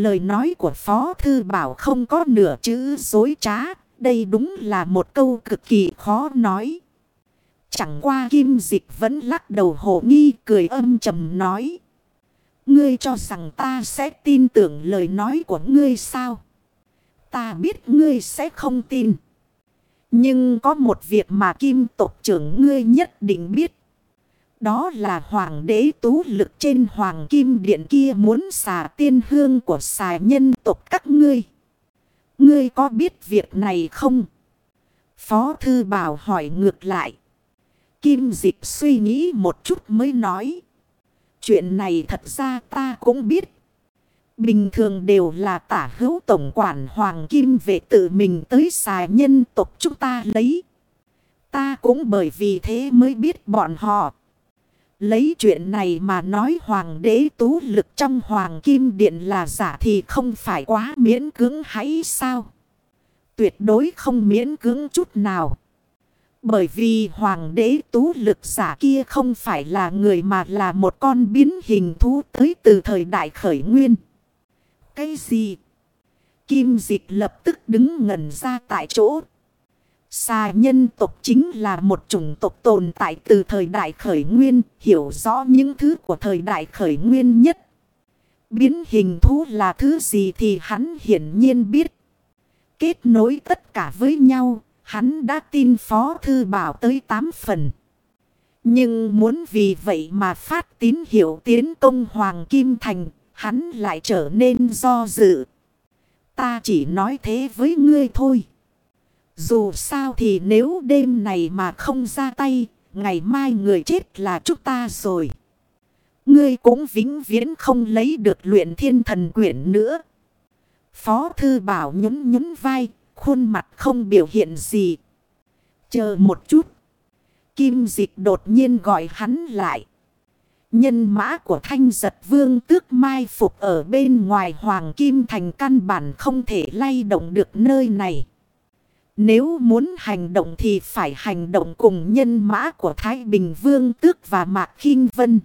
Lời nói của Phó Thư Bảo không có nửa chữ dối trá. Đây đúng là một câu cực kỳ khó nói. Chẳng qua kim dịch vẫn lắc đầu hồ nghi cười âm trầm nói. Ngươi cho rằng ta sẽ tin tưởng lời nói của ngươi sao? Ta biết ngươi sẽ không tin. Nhưng có một việc mà kim tộc trưởng ngươi nhất định biết. Đó là hoàng đế tú lực trên hoàng kim điện kia muốn xả tiên hương của xà nhân tộc các ngươi. Ngươi có biết việc này không? Phó thư bảo hỏi ngược lại. Kim dịch suy nghĩ một chút mới nói. Chuyện này thật ra ta cũng biết. Bình thường đều là tả hữu tổng quản hoàng kim về tự mình tới xài nhân tộc chúng ta lấy. Ta cũng bởi vì thế mới biết bọn họ. Lấy chuyện này mà nói hoàng đế tú lực trong hoàng kim điện là giả thì không phải quá miễn cưỡng hãy sao. Tuyệt đối không miễn cưỡng chút nào. Bởi vì hoàng đế tú lực giả kia không phải là người mà là một con biến hình thú tới từ thời đại khởi nguyên. Cái gì? Kim dịch lập tức đứng ngẩn ra tại chỗ. Xà nhân tộc chính là một chủng tộc tồn tại từ thời đại khởi nguyên, hiểu rõ những thứ của thời đại khởi nguyên nhất. Biến hình thú là thứ gì thì hắn hiển nhiên biết. Kết nối tất cả với nhau, hắn đã tin Phó Thư Bảo tới 8 phần. Nhưng muốn vì vậy mà phát tín hiệu tiến công Hoàng Kim Thành, hắn lại trở nên do dự. Ta chỉ nói thế với ngươi thôi. Dù sao thì nếu đêm này mà không ra tay, ngày mai người chết là chúng ta rồi. Ngươi cũng vĩnh viễn không lấy được luyện thiên thần quyển nữa. Phó thư bảo nhún nhún vai, khuôn mặt không biểu hiện gì. Chờ một chút. Kim dịch đột nhiên gọi hắn lại. Nhân mã của thanh giật vương tước mai phục ở bên ngoài hoàng kim thành căn bản không thể lay động được nơi này. Nếu muốn hành động thì phải hành động cùng nhân mã của Thái Bình Vương Tước và Mạc khinh Vân.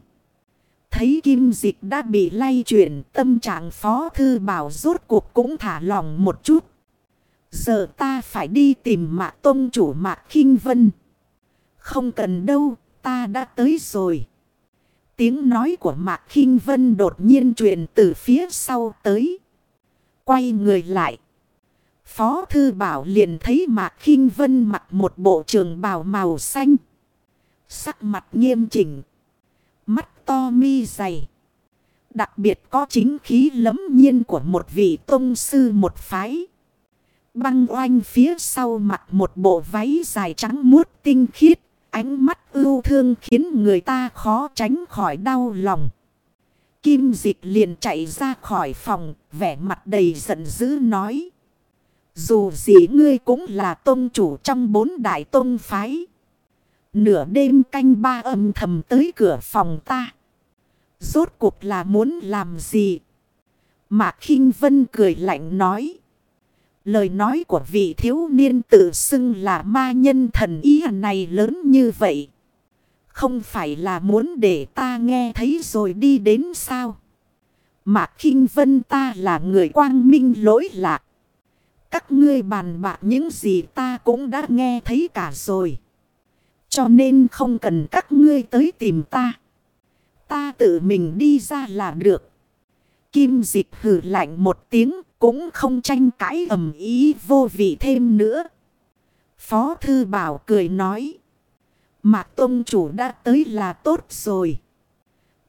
Thấy kim dịch đã bị lay chuyển tâm trạng phó thư bảo rốt cuộc cũng thả lòng một chút. Giờ ta phải đi tìm Mạc Tông chủ Mạc khinh Vân. Không cần đâu, ta đã tới rồi. Tiếng nói của Mạc khinh Vân đột nhiên truyền từ phía sau tới. Quay người lại. Phó Thư Bảo liền thấy Mạc khinh Vân mặc một bộ trường bào màu xanh. Sắc mặt nghiêm chỉnh. Mắt to mi dày. Đặc biệt có chính khí lấm nhiên của một vị tôn sư một phái. Băng oanh phía sau mặt một bộ váy dài trắng muốt tinh khiết. Ánh mắt ưu thương khiến người ta khó tránh khỏi đau lòng. Kim dịch liền chạy ra khỏi phòng, vẻ mặt đầy giận dữ nói. Dù gì ngươi cũng là tôn chủ trong bốn đại tôn phái. Nửa đêm canh ba âm thầm tới cửa phòng ta. Rốt cuộc là muốn làm gì? Mạc khinh Vân cười lạnh nói. Lời nói của vị thiếu niên tự xưng là ma nhân thần ý này lớn như vậy. Không phải là muốn để ta nghe thấy rồi đi đến sao? Mạc khinh Vân ta là người quang minh lỗi lạc. Các ngươi bàn bạc những gì ta cũng đã nghe thấy cả rồi. Cho nên không cần các ngươi tới tìm ta. Ta tự mình đi ra là được. Kim dịch hử lạnh một tiếng cũng không tranh cãi ầm ý vô vị thêm nữa. Phó Thư Bảo cười nói. Mạc Tông Chủ đã tới là tốt rồi.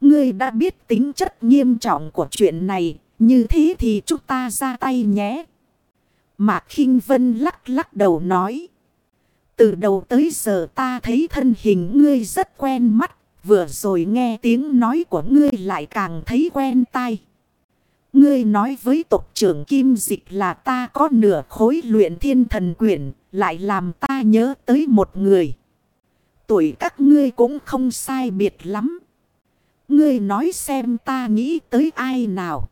Ngươi đã biết tính chất nghiêm trọng của chuyện này. Như thế thì chúng ta ra tay nhé. Mạc khinh Vân lắc lắc đầu nói. Từ đầu tới giờ ta thấy thân hình ngươi rất quen mắt. Vừa rồi nghe tiếng nói của ngươi lại càng thấy quen tai. Ngươi nói với tộc trưởng Kim Dịch là ta có nửa khối luyện thiên thần quyển. Lại làm ta nhớ tới một người. Tuổi các ngươi cũng không sai biệt lắm. Ngươi nói xem ta nghĩ tới ai nào.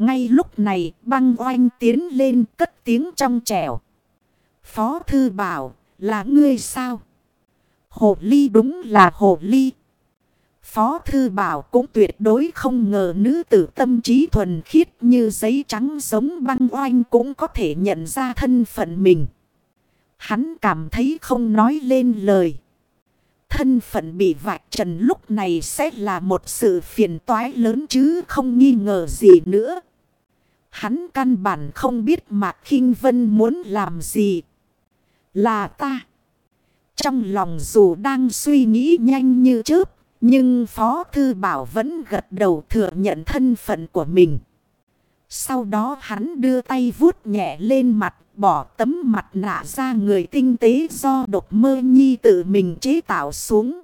Ngay lúc này, băng oanh tiến lên cất tiếng trong trẻo. Phó thư bảo, là ngươi sao? Hồ ly đúng là hồ ly. Phó Thư Bảo cũng tuyệt đối không ngờ nữ tử tâm trí thuần khiết như giấy trắng giống băng oanh cũng có thể nhận ra thân phận mình. Hắn cảm thấy không nói lên lời. Thân phận bị vạch trần lúc này sẽ là một sự phiền toái lớn chứ không nghi ngờ gì nữa. Hắn căn bản không biết Mạc khinh Vân muốn làm gì. Là ta. Trong lòng dù đang suy nghĩ nhanh như chớp. Nhưng Phó Thư Bảo vẫn gật đầu thừa nhận thân phận của mình. Sau đó hắn đưa tay vuốt nhẹ lên mặt, bỏ tấm mặt nạ ra người tinh tế do độc mơ nhi tự mình chế tạo xuống.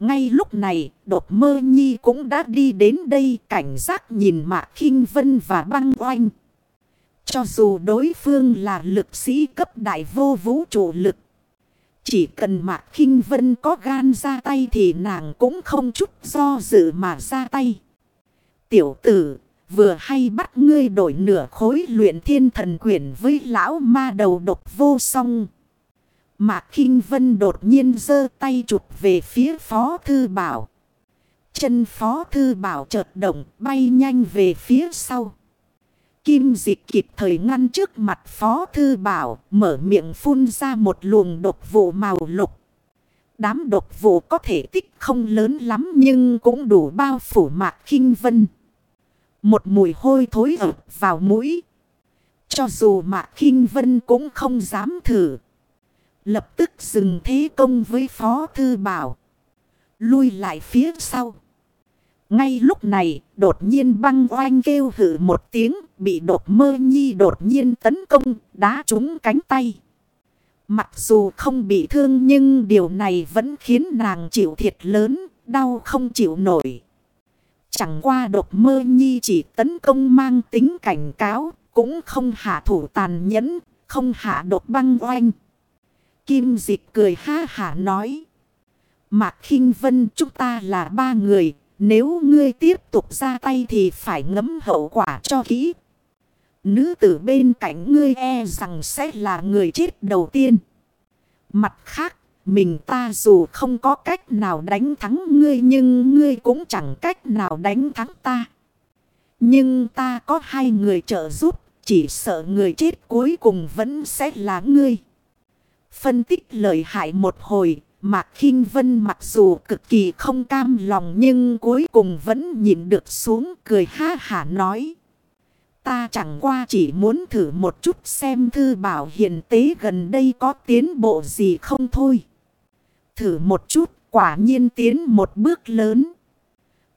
Ngay lúc này, đột mơ nhi cũng đã đi đến đây cảnh giác nhìn Mạc khinh Vân và băng oanh. Cho dù đối phương là lực sĩ cấp đại vô vũ trụ lực. Chỉ cần Mạc khinh Vân có gan ra tay thì nàng cũng không chút do dự mà ra tay. Tiểu tử, vừa hay bắt ngươi đổi nửa khối luyện thiên thần quyển với lão ma đầu độc vô song. Mạc khinh Vân đột nhiên giơ tay chụp về phía Phó Thư Bảo. Chân Phó Thư Bảo chợt động, bay nhanh về phía sau. Kim dịch kịp thời ngăn trước mặt Phó Thư Bảo, mở miệng phun ra một luồng độc vụ màu lục. Đám độc vụ có thể tích không lớn lắm nhưng cũng đủ bao phủ mạc khinh vân. Một mùi hôi thối ập vào mũi. Cho dù mạc khinh vân cũng không dám thử. Lập tức dừng thế công với Phó Thư Bảo. Lui lại phía sau. Ngay lúc này, đột nhiên băng oanh kêu hử một tiếng, bị đột mơ nhi đột nhiên tấn công, đá trúng cánh tay. Mặc dù không bị thương nhưng điều này vẫn khiến nàng chịu thiệt lớn, đau không chịu nổi. Chẳng qua đột mơ nhi chỉ tấn công mang tính cảnh cáo, cũng không hạ thủ tàn nhẫn, không hạ đột băng oanh. Kim dịch cười ha hả nói. Mạc khinh Vân chúng ta là ba người, nếu ngươi tiếp tục ra tay thì phải ngấm hậu quả cho kỹ. Nữ tử bên cạnh ngươi e rằng sẽ là người chết đầu tiên. Mặt khác, mình ta dù không có cách nào đánh thắng ngươi nhưng ngươi cũng chẳng cách nào đánh thắng ta. Nhưng ta có hai người trợ giúp, chỉ sợ người chết cuối cùng vẫn sẽ là ngươi. Phân tích lợi hại một hồi, Mạc khinh Vân mặc dù cực kỳ không cam lòng nhưng cuối cùng vẫn nhìn được xuống cười ha hả nói. Ta chẳng qua chỉ muốn thử một chút xem thư bảo hiện tế gần đây có tiến bộ gì không thôi. Thử một chút quả nhiên tiến một bước lớn.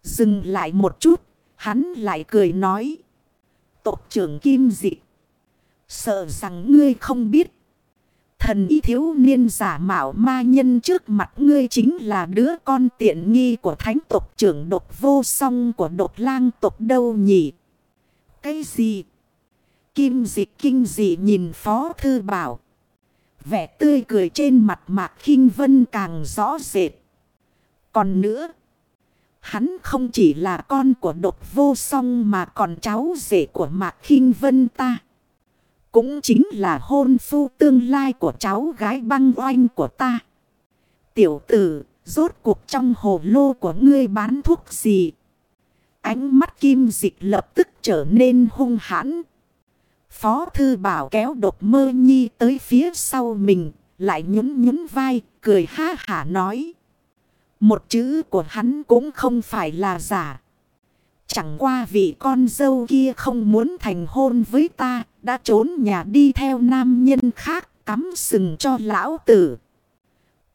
Dừng lại một chút, hắn lại cười nói. Tộc trưởng Kim Dị. Sợ rằng ngươi không biết Thần y thiếu niên giả mạo ma nhân trước mặt ngươi chính là đứa con tiện nghi của thánh tộc trưởng độc vô song của độc lang tộc đâu nhỉ? Cái gì? Kim dịch kinh dị nhìn phó thư bảo. Vẻ tươi cười trên mặt mạc khinh vân càng rõ rệt. Còn nữa, hắn không chỉ là con của độc vô song mà còn cháu rể của mạc khinh vân ta. Cũng chính là hôn phu tương lai của cháu gái băng oanh của ta. Tiểu tử, rốt cuộc trong hồ lô của ngươi bán thuốc gì? Ánh mắt kim dịch lập tức trở nên hung hãn. Phó thư bảo kéo độc mơ nhi tới phía sau mình, lại nhún nhún vai, cười ha hả nói. Một chữ của hắn cũng không phải là giả. Chẳng qua vị con dâu kia không muốn thành hôn với ta, đã trốn nhà đi theo nam nhân khác, cắm sừng cho lão tử.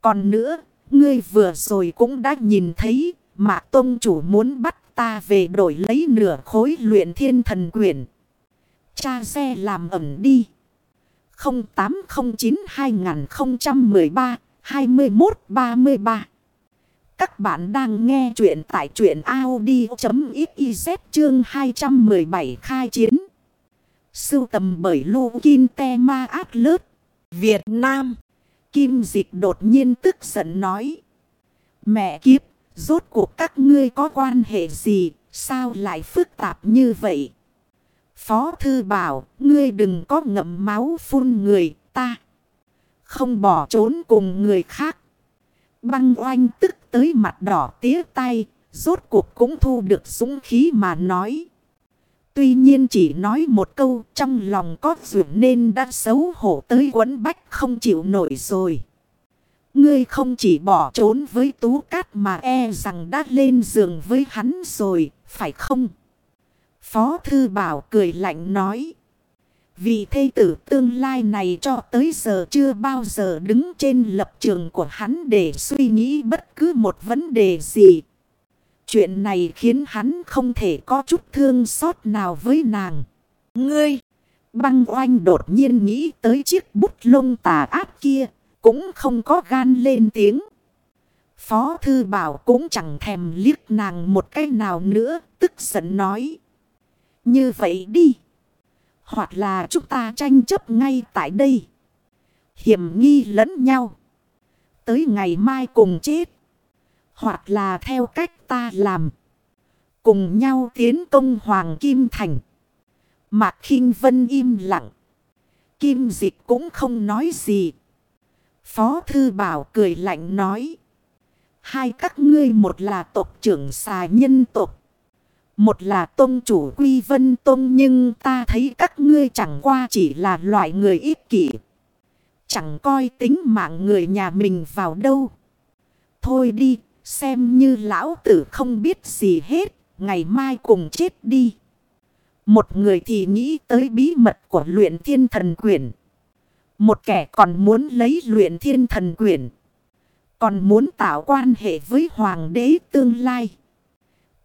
Còn nữa, ngươi vừa rồi cũng đã nhìn thấy, mà tôn chủ muốn bắt ta về đổi lấy nửa khối luyện thiên thần quyển. Cha xe làm ẩm đi. 0809 2013 2133 các bạn đang nghe chuyện tại chuyện Audi.xyz chương 217 khai chiến. Sưu tầm bởi Lô Kinh Te Ma Át Lớp Việt Nam. Kim Dịch đột nhiên tức giận nói. Mẹ kiếp, rốt cuộc các ngươi có quan hệ gì, sao lại phức tạp như vậy? Phó Thư bảo, ngươi đừng có ngậm máu phun người, ta. Không bỏ trốn cùng người khác. Băng oanh tức tới mặt đỏ tía tay, rốt cuộc cũng thu được súng khí mà nói. Tuy nhiên chỉ nói một câu trong lòng có vượt nên đã xấu hổ tới quấn bách không chịu nổi rồi. Ngươi không chỉ bỏ trốn với tú cát mà e rằng đã lên giường với hắn rồi, phải không? Phó Thư Bảo cười lạnh nói. Vì thê tử tương lai này cho tới giờ chưa bao giờ đứng trên lập trường của hắn để suy nghĩ bất cứ một vấn đề gì. Chuyện này khiến hắn không thể có chút thương xót nào với nàng. Ngươi! Băng oanh đột nhiên nghĩ tới chiếc bút lông tà ác kia. Cũng không có gan lên tiếng. Phó thư bảo cũng chẳng thèm liếc nàng một cái nào nữa. Tức giận nói. Như vậy đi. Hoặc là chúng ta tranh chấp ngay tại đây. Hiểm nghi lẫn nhau. Tới ngày mai cùng chết. Hoặc là theo cách ta làm. Cùng nhau tiến công Hoàng Kim Thành. Mạc khinh Vân im lặng. Kim dịch cũng không nói gì. Phó Thư Bảo cười lạnh nói. Hai các ngươi một là tộc trưởng xà nhân tộc. Một là tôn chủ quy vân tôn nhưng ta thấy các ngươi chẳng qua chỉ là loại người ích kỷ. Chẳng coi tính mạng người nhà mình vào đâu. Thôi đi, xem như lão tử không biết gì hết, ngày mai cùng chết đi. Một người thì nghĩ tới bí mật của luyện thiên thần quyển. Một kẻ còn muốn lấy luyện thiên thần quyển. Còn muốn tạo quan hệ với hoàng đế tương lai.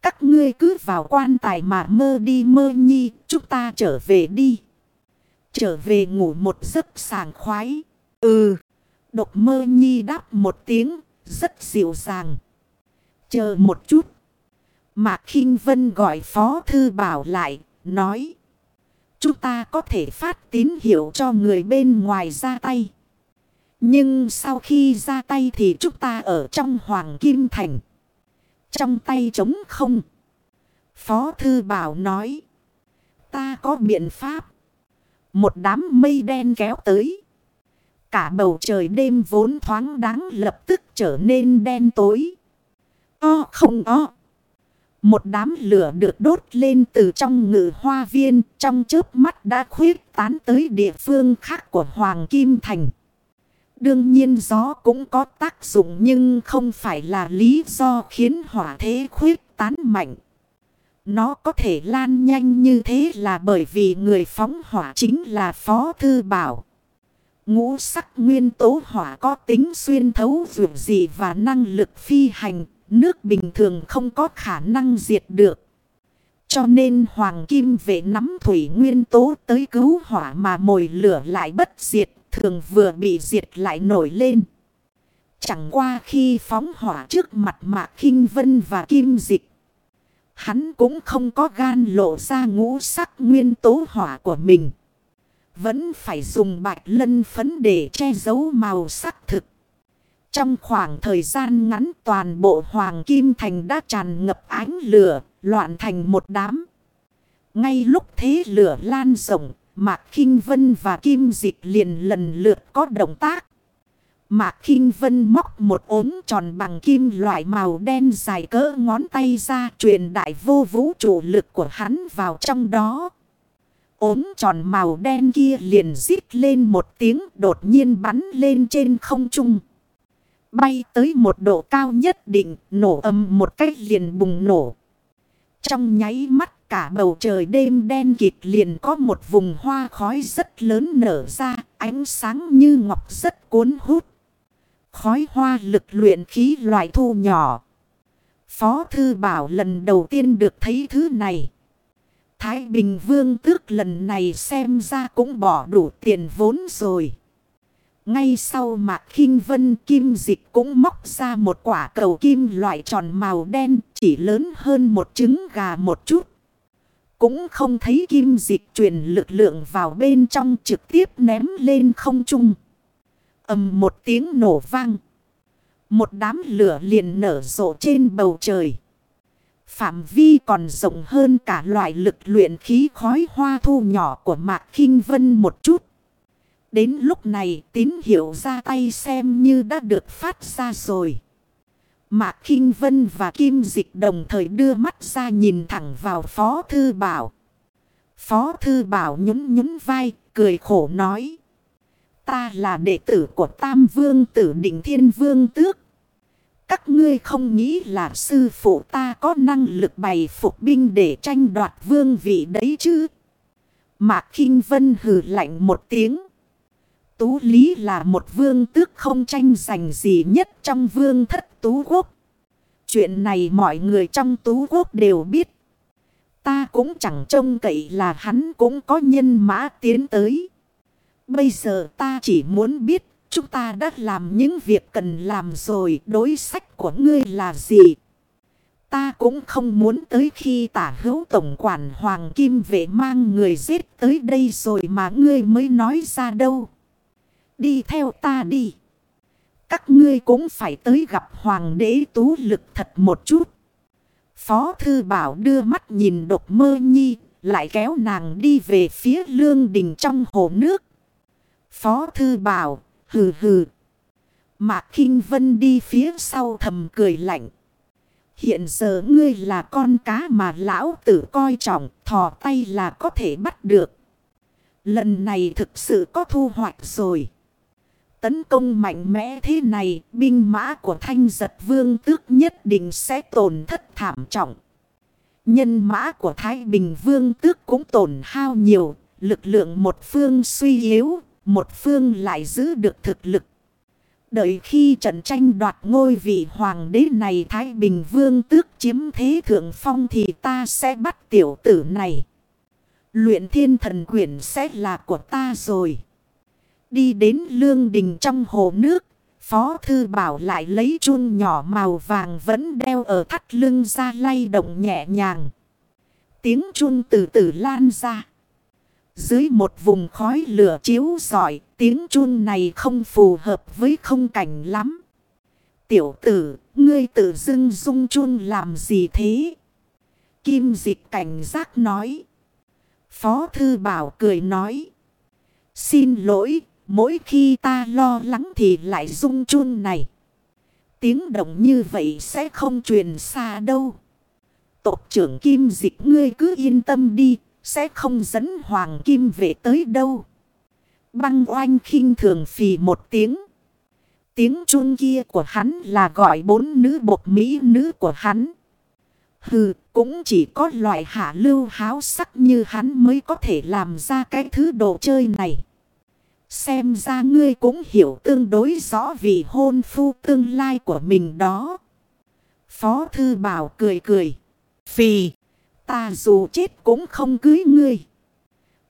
Các ngươi cứ vào quan tài mà mơ đi mơ nhi, chúng ta trở về đi. Trở về ngủ một giấc sàng khoái. Ừ, độc mơ nhi đáp một tiếng, rất dịu dàng. Chờ một chút. Mạc khinh Vân gọi Phó Thư Bảo lại, nói. Chúng ta có thể phát tín hiệu cho người bên ngoài ra tay. Nhưng sau khi ra tay thì chúng ta ở trong Hoàng Kim Thành. Trong tay trống không. Phó Thư Bảo nói. Ta có biện pháp. Một đám mây đen kéo tới. Cả bầu trời đêm vốn thoáng đáng lập tức trở nên đen tối. O không o. Một đám lửa được đốt lên từ trong ngự hoa viên trong chớp mắt đã khuyết tán tới địa phương khác của Hoàng Kim Thành. Đương nhiên gió cũng có tác dụng nhưng không phải là lý do khiến hỏa thế khuyết tán mạnh. Nó có thể lan nhanh như thế là bởi vì người phóng hỏa chính là Phó Thư Bảo. Ngũ sắc nguyên tố hỏa có tính xuyên thấu vượt dị và năng lực phi hành, nước bình thường không có khả năng diệt được. Cho nên Hoàng Kim vệ nắm thủy nguyên tố tới cứu hỏa mà mồi lửa lại bất diệt, thường vừa bị diệt lại nổi lên. Chẳng qua khi phóng hỏa trước mặt Mạc khinh Vân và Kim Dịch. Hắn cũng không có gan lộ ra ngũ sắc nguyên tố hỏa của mình. Vẫn phải dùng bạch lân phấn để che giấu màu sắc thực. Trong khoảng thời gian ngắn toàn bộ Hoàng Kim Thành đã tràn ngập ánh lửa, loạn thành một đám. Ngay lúc thế lửa lan rộng, Mạc khinh Vân và Kim Dịch liền lần lượt có động tác. Mạc khinh Vân móc một ốm tròn bằng kim loại màu đen dài cỡ ngón tay ra truyền đại vô vũ trụ lực của hắn vào trong đó. Ốm tròn màu đen kia liền rít lên một tiếng đột nhiên bắn lên trên không trung. Bay tới một độ cao nhất định, nổ âm một cách liền bùng nổ. Trong nháy mắt cả bầu trời đêm đen kịt liền có một vùng hoa khói rất lớn nở ra, ánh sáng như ngọc rất cuốn hút. Khói hoa lực luyện khí loại thu nhỏ. Phó Thư Bảo lần đầu tiên được thấy thứ này. Thái Bình Vương tước lần này xem ra cũng bỏ đủ tiền vốn rồi. Ngay sau mạc khinh vân kim dịch cũng móc ra một quả cầu kim loại tròn màu đen, chỉ lớn hơn một trứng gà một chút. Cũng không thấy kim dịch truyền lực lượng vào bên trong trực tiếp ném lên không trung. ầm một tiếng nổ vang. Một đám lửa liền nở rộ trên bầu trời. Phạm vi còn rộng hơn cả loại lực luyện khí khói hoa thu nhỏ của Mạc khinh Vân một chút. Đến lúc này tín hiệu ra tay xem như đã được phát ra rồi. Mạc Kinh Vân và Kim Dịch đồng thời đưa mắt ra nhìn thẳng vào Phó Thư Bảo. Phó Thư Bảo nhún nhún vai, cười khổ nói. Ta là đệ tử của Tam Vương tử Định Thiên Vương Tước. Các ngươi không nghĩ là sư phụ ta có năng lực bày phục binh để tranh đoạt vương vị đấy chứ? Mạc Kinh Vân hừ lạnh một tiếng. Tú Lý là một vương tước không tranh giành gì nhất trong vương thất Tú Quốc. Chuyện này mọi người trong Tú Quốc đều biết. Ta cũng chẳng trông cậy là hắn cũng có nhân mã tiến tới. Bây giờ ta chỉ muốn biết, chúng ta đã làm những việc cần làm rồi. Đối sách của ngươi là gì? Ta cũng không muốn tới khi tả hữu tổng quản Hoàng Kim Vệ mang người giết tới đây rồi mà ngươi mới nói ra đâu. Đi theo ta đi. Các ngươi cũng phải tới gặp Hoàng đế tú lực thật một chút. Phó Thư Bảo đưa mắt nhìn độc mơ nhi, lại kéo nàng đi về phía lương đình trong hồ nước. Phó Thư Bảo, hừ hừ. Mạc kinh Vân đi phía sau thầm cười lạnh. Hiện giờ ngươi là con cá mà lão tử coi trọng, thò tay là có thể bắt được. Lần này thực sự có thu hoạch rồi. Tấn công mạnh mẽ thế này, binh mã của thanh giật vương tước nhất định sẽ tổn thất thảm trọng. Nhân mã của Thái Bình vương tước cũng tổn hao nhiều, lực lượng một phương suy yếu, một phương lại giữ được thực lực. Đợi khi trận tranh đoạt ngôi vị hoàng đế này Thái Bình Vương tước chiếm thế thượng phong thì ta sẽ bắt tiểu tử này. Luyện thiên thần quyển sẽ là của ta rồi. Đi đến lương đình trong hồ nước. Phó thư bảo lại lấy chuông nhỏ màu vàng vẫn đeo ở thắt lưng ra lay động nhẹ nhàng. Tiếng chuông từ từ lan ra. Dưới một vùng khói lửa chiếu giỏi, tiếng chuông này không phù hợp với không cảnh lắm. Tiểu tử, ngươi tự dưng dung chuông làm gì thế? Kim dịch cảnh giác nói. Phó thư bảo cười nói. Xin lỗi, mỗi khi ta lo lắng thì lại rung chun này. Tiếng động như vậy sẽ không truyền xa đâu. Tộc trưởng kim dịch ngươi cứ yên tâm đi, sẽ không dẫn Hoàng Kim về tới đâu. Băng oanh khinh thường phì một tiếng. Tiếng chun kia của hắn là gọi bốn nữ bột mỹ nữ của hắn. Hừ, cũng chỉ có loại hạ lưu háo sắc như hắn mới có thể làm ra cái thứ đồ chơi này. Xem ra ngươi cũng hiểu tương đối rõ vì hôn phu tương lai của mình đó. Phó thư bảo cười cười. Phì. Ta dù chết cũng không cưới ngươi.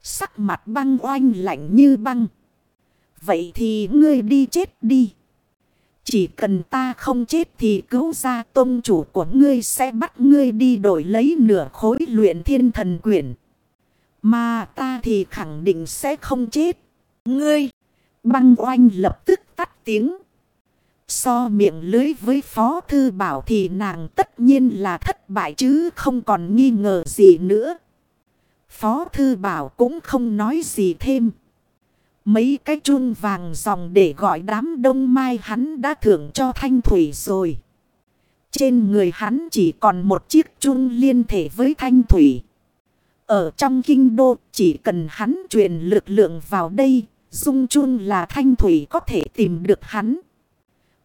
Sắc mặt băng oanh lạnh như băng. Vậy thì ngươi đi chết đi. Chỉ cần ta không chết thì cứu ra tôn chủ của ngươi sẽ bắt ngươi đi đổi lấy nửa khối luyện thiên thần quyển. Mà ta thì khẳng định sẽ không chết. Ngươi, băng oanh lập tức tắt tiếng. So miệng lưới với Phó Thư Bảo thì nàng tất nhiên là thất bại chứ không còn nghi ngờ gì nữa. Phó Thư Bảo cũng không nói gì thêm. Mấy cái chuông vàng dòng để gọi đám đông mai hắn đã thưởng cho Thanh Thủy rồi. Trên người hắn chỉ còn một chiếc chuông liên thể với Thanh Thủy. Ở trong kinh đô chỉ cần hắn truyền lực lượng vào đây, dung Chung là Thanh Thủy có thể tìm được hắn.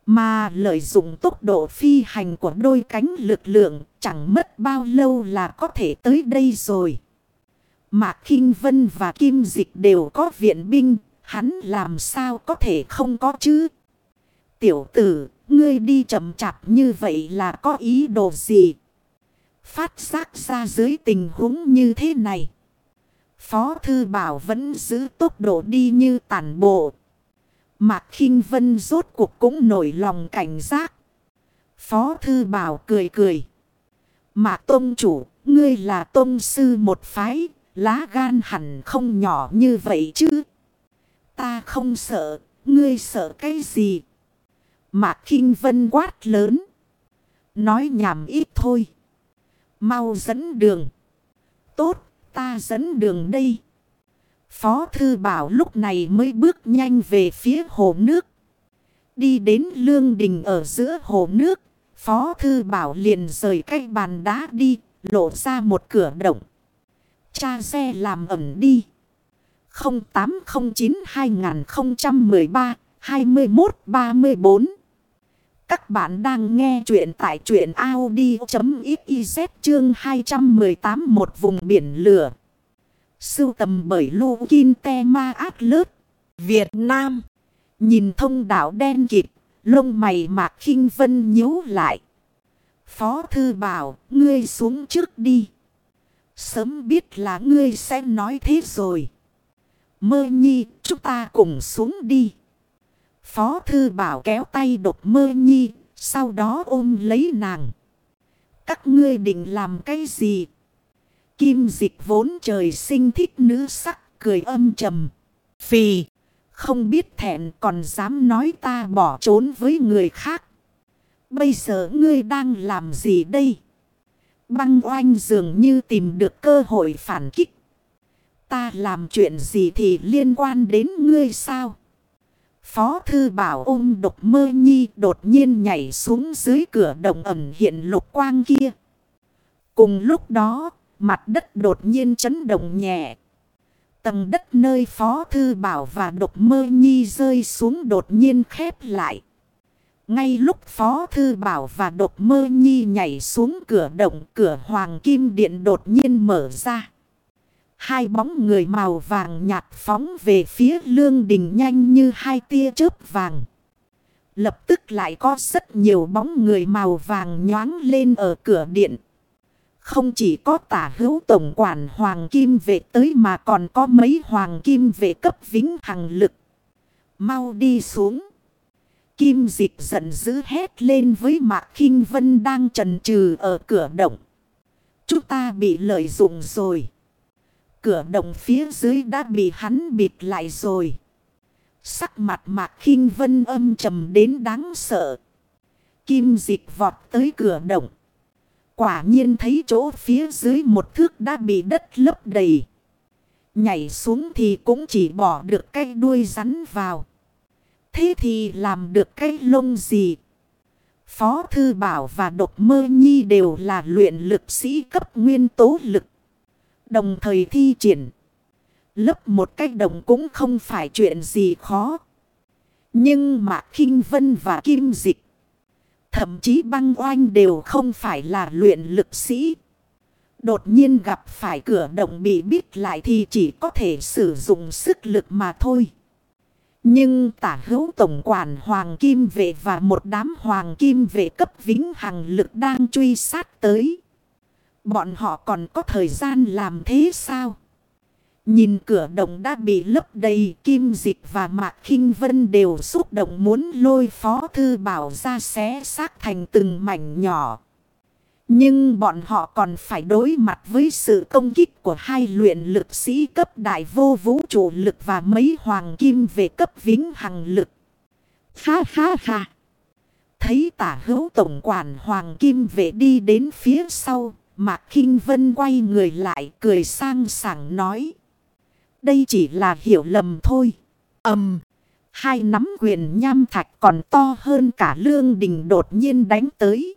Mà lợi dụng tốc độ phi hành của đôi cánh lực lượng chẳng mất bao lâu là có thể tới đây rồi. Mạc Kinh Vân và Kim Dịch đều có viện binh, hắn làm sao có thể không có chứ? Tiểu tử, ngươi đi chậm chạp như vậy là có ý đồ gì? Phát giác ra dưới tình huống như thế này. Phó Thư Bảo vẫn giữ tốc độ đi như tàn bộ. Mạc khinh Vân rốt cuộc cũng nổi lòng cảnh giác. Phó Thư Bảo cười cười. Mạc Tông Chủ, ngươi là Tông Sư một phái, lá gan hẳn không nhỏ như vậy chứ. Ta không sợ, ngươi sợ cái gì? Mạc khinh Vân quát lớn. Nói nhảm ít thôi. Mau dẫn đường. Tốt, ta dẫn đường đây. Phó Thư Bảo lúc này mới bước nhanh về phía hồ nước. Đi đến lương đình ở giữa hồ nước. Phó Thư Bảo liền rời cái bàn đá đi, lộ ra một cửa động. Cha xe làm ẩn đi. 0809-2013-2134 các bạn đang nghe chuyện tại chuyện Audi.xyz chương 218 một vùng biển lửa. Sưu tầm bởi Lô Kinh Te Ma Át Lớt, Việt Nam. Nhìn thông đảo đen kịt, lông mày mạc khinh vân nhíu lại. Phó thư bảo, ngươi xuống trước đi. Sớm biết là ngươi sẽ nói thế rồi. Mơ nhi, chúng ta cùng xuống đi. Phó thư bảo kéo tay đột mơ nhi, sau đó ôm lấy nàng. Các ngươi định làm cái gì? Kim dịch vốn trời sinh thích nữ sắc, cười âm trầm. Phì, không biết thẹn còn dám nói ta bỏ trốn với người khác. Bây giờ ngươi đang làm gì đây? Băng oanh dường như tìm được cơ hội phản kích. Ta làm chuyện gì thì liên quan đến ngươi sao? Phó thư bảo ôm độc mơ nhi đột nhiên nhảy xuống dưới cửa động ẩn hiện lục quang kia. Cùng lúc đó, mặt đất đột nhiên chấn động nhẹ. Tầng đất nơi phó thư bảo và độc mơ nhi rơi xuống đột nhiên khép lại. Ngay lúc Phó Thư Bảo và Độc Mơ Nhi nhảy xuống cửa động cửa Hoàng Kim Điện đột nhiên mở ra. Hai bóng người màu vàng nhạt phóng về phía lương đình nhanh như hai tia chớp vàng. Lập tức lại có rất nhiều bóng người màu vàng nhoáng lên ở cửa điện. Không chỉ có tả hữu tổng quản Hoàng Kim vệ tới mà còn có mấy Hoàng Kim vệ cấp vĩnh hằng lực. Mau đi xuống. Kim dịch giận dữ hét lên với Mạc khinh Vân đang trần trừ ở cửa động. Chúng ta bị lợi dụng rồi. Cửa động phía dưới đã bị hắn bịt lại rồi. Sắc mặt Mạc khinh Vân âm trầm đến đáng sợ. Kim dịch vọt tới cửa động. Quả nhiên thấy chỗ phía dưới một thước đã bị đất lấp đầy. Nhảy xuống thì cũng chỉ bỏ được cái đuôi rắn vào. Thế thì làm được cái lông gì? Phó Thư Bảo và Độc Mơ Nhi đều là luyện lực sĩ cấp nguyên tố lực. Đồng thời thi triển. Lấp một cách đồng cũng không phải chuyện gì khó. Nhưng mà khinh Vân và Kim Dịch. Thậm chí băng oanh đều không phải là luyện lực sĩ. Đột nhiên gặp phải cửa động bị bít lại thì chỉ có thể sử dụng sức lực mà thôi. Nhưng tả hữu tổng quản Hoàng Kim Vệ và một đám Hoàng Kim Vệ cấp vĩnh hằng lực đang truy sát tới. Bọn họ còn có thời gian làm thế sao? Nhìn cửa động đã bị lấp đầy kim dịch và mạc khinh vân đều xúc động muốn lôi phó thư bảo ra xé xác thành từng mảnh nhỏ. Nhưng bọn họ còn phải đối mặt với sự công kích của hai luyện lực sĩ cấp đại vô vũ trụ lực và mấy hoàng kim về cấp vĩnh hằng lực. Ha ha ha! Thấy tả hữu tổng quản hoàng kim vệ đi đến phía sau, Mạc Kinh Vân quay người lại cười sang sảng nói. Đây chỉ là hiểu lầm thôi. ầm Hai nắm quyền nham thạch còn to hơn cả lương đình đột nhiên đánh tới.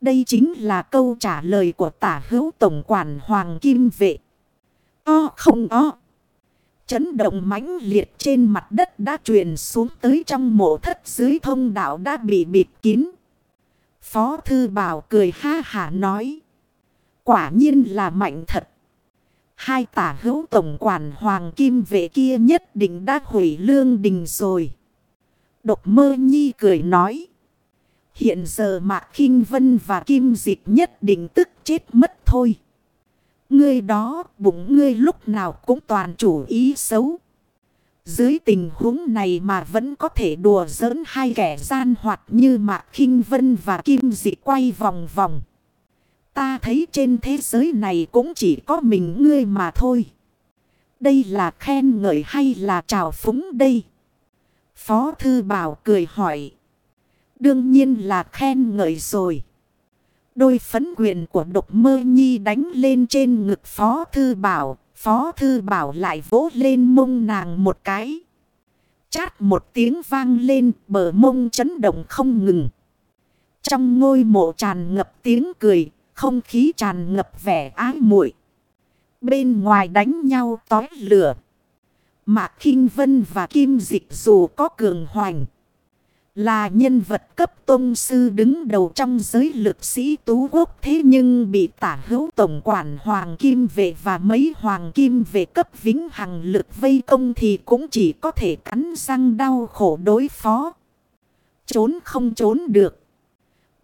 Đây chính là câu trả lời của tả hữu tổng quản Hoàng Kim Vệ. O không o. Chấn động mãnh liệt trên mặt đất đã truyền xuống tới trong mộ thất dưới thông đạo đã bị bịt kín. Phó Thư Bảo cười ha hả nói. Quả nhiên là mạnh thật. Hai tả hữu tổng quản Hoàng Kim Vệ kia nhất định đã hủy lương đình rồi. Độc mơ nhi cười nói. Hiện giờ Mạc khinh Vân và Kim Dịch nhất định tức chết mất thôi. Ngươi đó, bụng ngươi lúc nào cũng toàn chủ ý xấu. Dưới tình huống này mà vẫn có thể đùa giỡn hai kẻ gian hoạt như Mạc khinh Vân và Kim Dịch quay vòng vòng. Ta thấy trên thế giới này cũng chỉ có mình ngươi mà thôi. Đây là khen ngợi hay là trào phúng đây? Phó Thư Bảo cười hỏi. Đương nhiên là khen ngợi rồi. Đôi phấn quyền của độc mơ nhi đánh lên trên ngực Phó Thư Bảo. Phó Thư Bảo lại vỗ lên mông nàng một cái. Chát một tiếng vang lên bờ mông chấn động không ngừng. Trong ngôi mộ tràn ngập tiếng cười, không khí tràn ngập vẻ ái muội. Bên ngoài đánh nhau tói lửa. Mạc Kinh Vân và Kim Dịch dù có cường hoành. Là nhân vật cấp tôn sư đứng đầu trong giới lực sĩ tú quốc thế nhưng bị tả hữu tổng quản Hoàng Kim Vệ và mấy Hoàng Kim Vệ cấp vĩnh hằng lực vây công thì cũng chỉ có thể cắn răng đau khổ đối phó. Trốn không trốn được.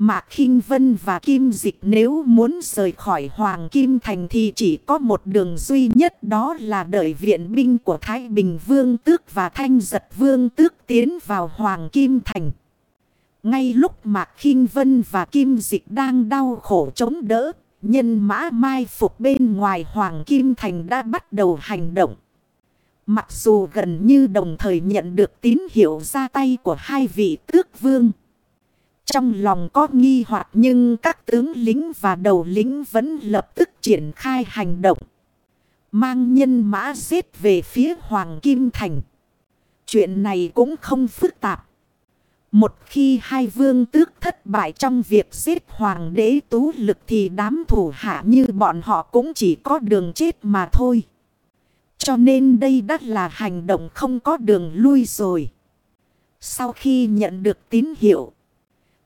Mạc Kinh Vân và Kim Dịch nếu muốn rời khỏi Hoàng Kim Thành thì chỉ có một đường duy nhất đó là đợi viện binh của Thái Bình Vương Tước và Thanh Giật Vương Tước tiến vào Hoàng Kim Thành. Ngay lúc Mạc Kinh Vân và Kim Dịch đang đau khổ chống đỡ, nhân mã mai phục bên ngoài Hoàng Kim Thành đã bắt đầu hành động. Mặc dù gần như đồng thời nhận được tín hiệu ra tay của hai vị tước vương. Trong lòng có nghi hoặc nhưng các tướng lính và đầu lính vẫn lập tức triển khai hành động. Mang nhân mã giết về phía Hoàng Kim Thành. Chuyện này cũng không phức tạp. Một khi hai vương tước thất bại trong việc giết hoàng đế tú lực thì đám thủ hạ như bọn họ cũng chỉ có đường chết mà thôi. Cho nên đây đã là hành động không có đường lui rồi. Sau khi nhận được tín hiệu,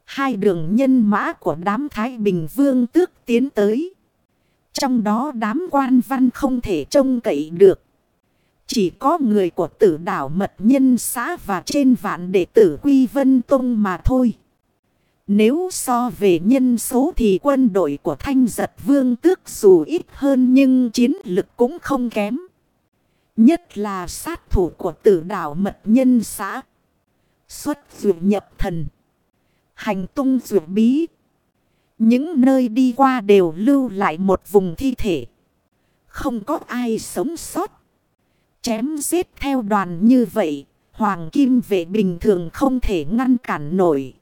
hai đường nhân mã của đám Thái Bình Vương tước tiến tới. Trong đó đám quan văn không thể trông cậy được. Chỉ có người của tử đảo mật nhân xã và trên vạn đệ tử Quy Vân Tông mà thôi. Nếu so về nhân số thì quân đội của Thanh Giật Vương tước dù ít hơn nhưng chiến lực cũng không kém. Nhất là sát thủ của tử đảo mật nhân xã. Xuất dụ nhập thần. Hành tung dụ bí. Những nơi đi qua đều lưu lại một vùng thi thể. Không có ai sống sót. Chém giết theo đoàn như vậy. Hoàng Kim vệ bình thường không thể ngăn cản nổi.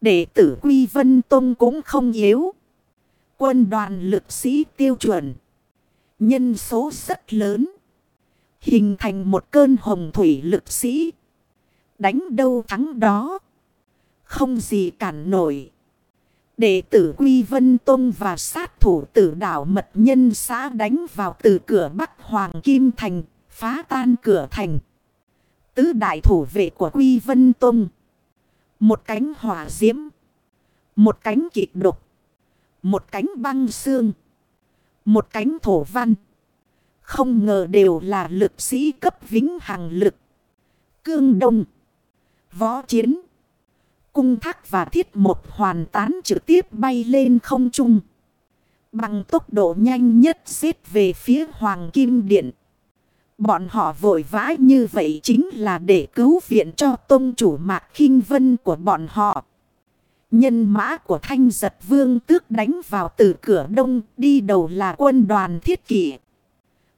Đệ tử Quy Vân Tông cũng không yếu. Quân đoàn lực sĩ tiêu chuẩn. Nhân số rất lớn. Hình thành một cơn hồng thủy lực sĩ. Đánh đâu thắng đó. Không gì cản nổi. Đệ tử Quy Vân Tông và sát thủ tử đảo mật nhân xã đánh vào từ cửa Bắc Hoàng Kim Thành, phá tan cửa thành. Tứ đại thủ vệ của Quy Vân Tông. Một cánh hỏa diễm. Một cánh kịch độc. Một cánh băng xương. Một cánh thổ văn. Không ngờ đều là lực sĩ cấp vĩnh hằng lực. Cương đông. Võ chiến. Cung thác và thiết một hoàn tán trực tiếp bay lên không trung. Bằng tốc độ nhanh nhất xếp về phía Hoàng Kim Điện. Bọn họ vội vã như vậy chính là để cứu viện cho tôn chủ Mạc khinh Vân của bọn họ. Nhân mã của thanh giật vương tước đánh vào từ cửa đông, đi đầu là quân đoàn thiết kỷ.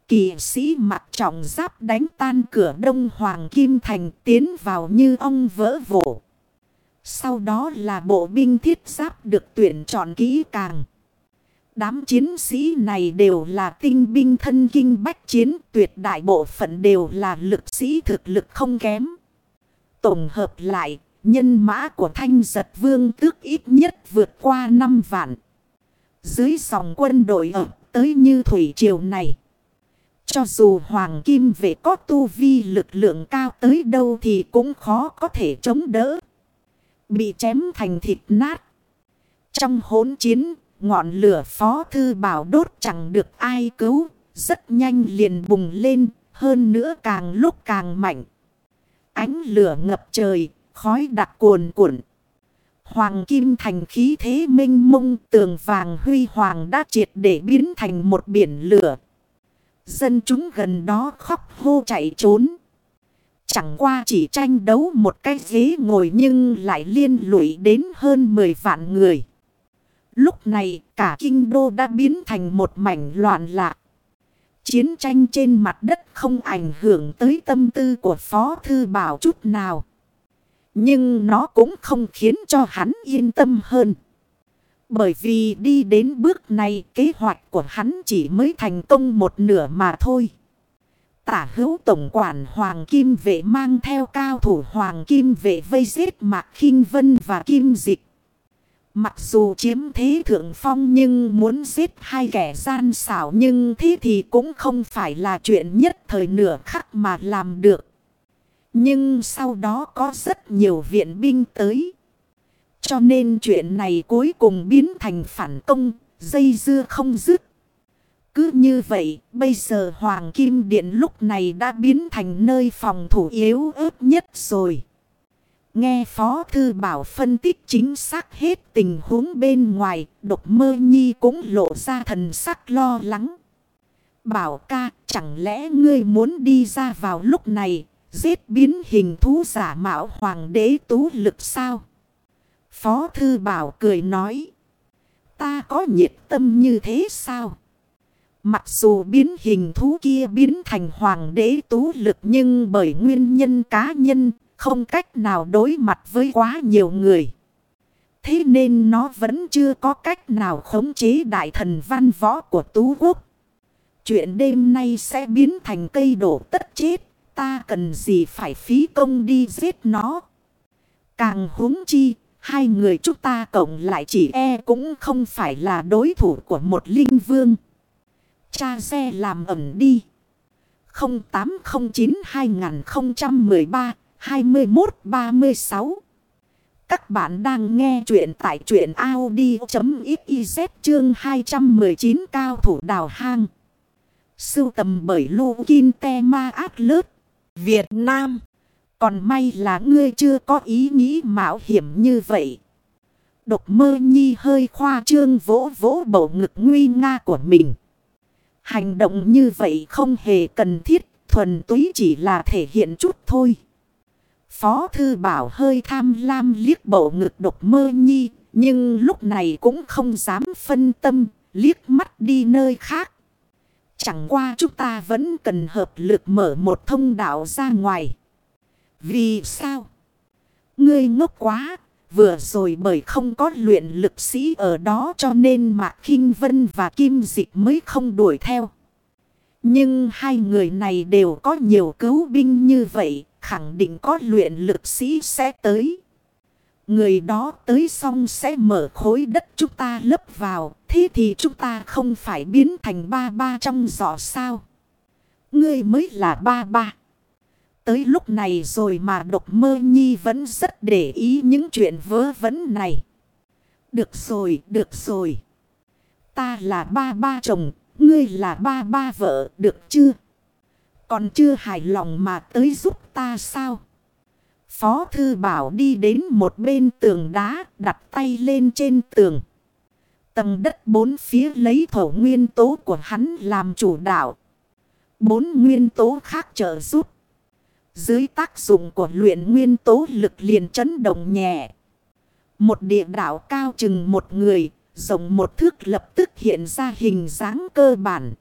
Kỳ sĩ mặc trọng giáp đánh tan cửa đông hoàng kim thành tiến vào như ông vỡ vổ. Sau đó là bộ binh thiết giáp được tuyển chọn kỹ càng. Đám chiến sĩ này đều là tinh binh thân kinh bách chiến tuyệt đại bộ phận đều là lực sĩ thực lực không kém. Tổng hợp lại, nhân mã của thanh giật vương tước ít nhất vượt qua 5 vạn. Dưới dòng quân đội ở tới như thủy triều này. Cho dù Hoàng Kim về có tu vi lực lượng cao tới đâu thì cũng khó có thể chống đỡ. Bị chém thành thịt nát. Trong hỗn chiến, ngọn lửa phó thư bảo đốt chẳng được ai cứu. Rất nhanh liền bùng lên, hơn nữa càng lúc càng mạnh. Ánh lửa ngập trời, khói đặc cuồn cuộn. Hoàng kim thành khí thế minh mông tường vàng huy hoàng đã triệt để biến thành một biển lửa Dân chúng gần đó khóc hô chạy trốn. Chẳng qua chỉ tranh đấu một cái ghế ngồi nhưng lại liên lụy đến hơn 10 vạn người. Lúc này, cả kinh đô đã biến thành một mảnh loạn lạc. Chiến tranh trên mặt đất không ảnh hưởng tới tâm tư của Phó Thư Bảo chút nào. Nhưng nó cũng không khiến cho hắn yên tâm hơn. Bởi vì đi đến bước này, kế hoạch của hắn chỉ mới thành công một nửa mà thôi. Tả hữu tổng quản Hoàng Kim Vệ mang theo cao thủ Hoàng Kim Vệ vây giết Mạc khinh Vân và Kim Dịch. Mặc dù chiếm thế thượng phong nhưng muốn giết hai kẻ gian xảo nhưng thế thì cũng không phải là chuyện nhất thời nửa khắc mà làm được. Nhưng sau đó có rất nhiều viện binh tới. Cho nên chuyện này cuối cùng biến thành phản công, dây dưa không dứt. Cứ như vậy, bây giờ Hoàng Kim Điện lúc này đã biến thành nơi phòng thủ yếu ớt nhất rồi. Nghe Phó Thư Bảo phân tích chính xác hết tình huống bên ngoài, độc mơ nhi cũng lộ ra thần sắc lo lắng. Bảo ca, chẳng lẽ ngươi muốn đi ra vào lúc này, giết biến hình thú giả mạo hoàng đế tú lực sao? Phó Thư Bảo cười nói, ta có nhiệt tâm như thế sao? Mặc dù biến hình thú kia biến thành hoàng đế tú lực nhưng bởi nguyên nhân cá nhân không cách nào đối mặt với quá nhiều người. Thế nên nó vẫn chưa có cách nào khống chế đại thần văn võ của Tú Quốc. Chuyện đêm nay sẽ biến thành cây đổ tất chết. Ta cần gì phải phí công đi giết nó. Càng huống chi, hai người chúng ta cộng lại chỉ e cũng không phải là đối thủ của một linh vương. Cha xe làm ẩn đi. 0809 2013 21-36 Các bạn đang nghe chuyện tại chuyện Audi.xyz chương 219 cao thủ đào hang. Sưu tầm bởi Lô Kinh Te Ma Át Lớt, Việt Nam. Còn may là ngươi chưa có ý nghĩ mạo hiểm như vậy. Độc mơ nhi hơi khoa trương vỗ vỗ bầu ngực nguy nga của mình. Hành động như vậy không hề cần thiết, thuần túy chỉ là thể hiện chút thôi. Phó Thư Bảo hơi tham lam liếc bộ ngực độc mơ nhi, nhưng lúc này cũng không dám phân tâm, liếc mắt đi nơi khác. Chẳng qua chúng ta vẫn cần hợp lực mở một thông đạo ra ngoài. Vì sao? Ngươi ngốc quá, vừa rồi bởi không có luyện lực sĩ ở đó cho nên Mạc khinh Vân và Kim Dịch mới không đuổi theo. Nhưng hai người này đều có nhiều cứu binh như vậy, khẳng định có luyện lực sĩ sẽ tới. Người đó tới xong sẽ mở khối đất chúng ta lấp vào. Thế thì chúng ta không phải biến thành ba ba trong giỏ sao. Ngươi mới là ba ba. Tới lúc này rồi mà độc mơ nhi vẫn rất để ý những chuyện vớ vẩn này. Được rồi, được rồi. Ta là ba ba chồng, ngươi là ba ba vợ, được chưa? Còn chưa hài lòng mà tới giúp ta sao? Phó thư bảo đi đến một bên tường đá đặt tay lên trên tường. Tầng đất bốn phía lấy thổ nguyên tố của hắn làm chủ đạo. Bốn nguyên tố khác trợ giúp. Dưới tác dụng của luyện nguyên tố lực liền chấn động nhẹ. Một địa đảo cao chừng một người, rộng một thước lập tức hiện ra hình dáng cơ bản.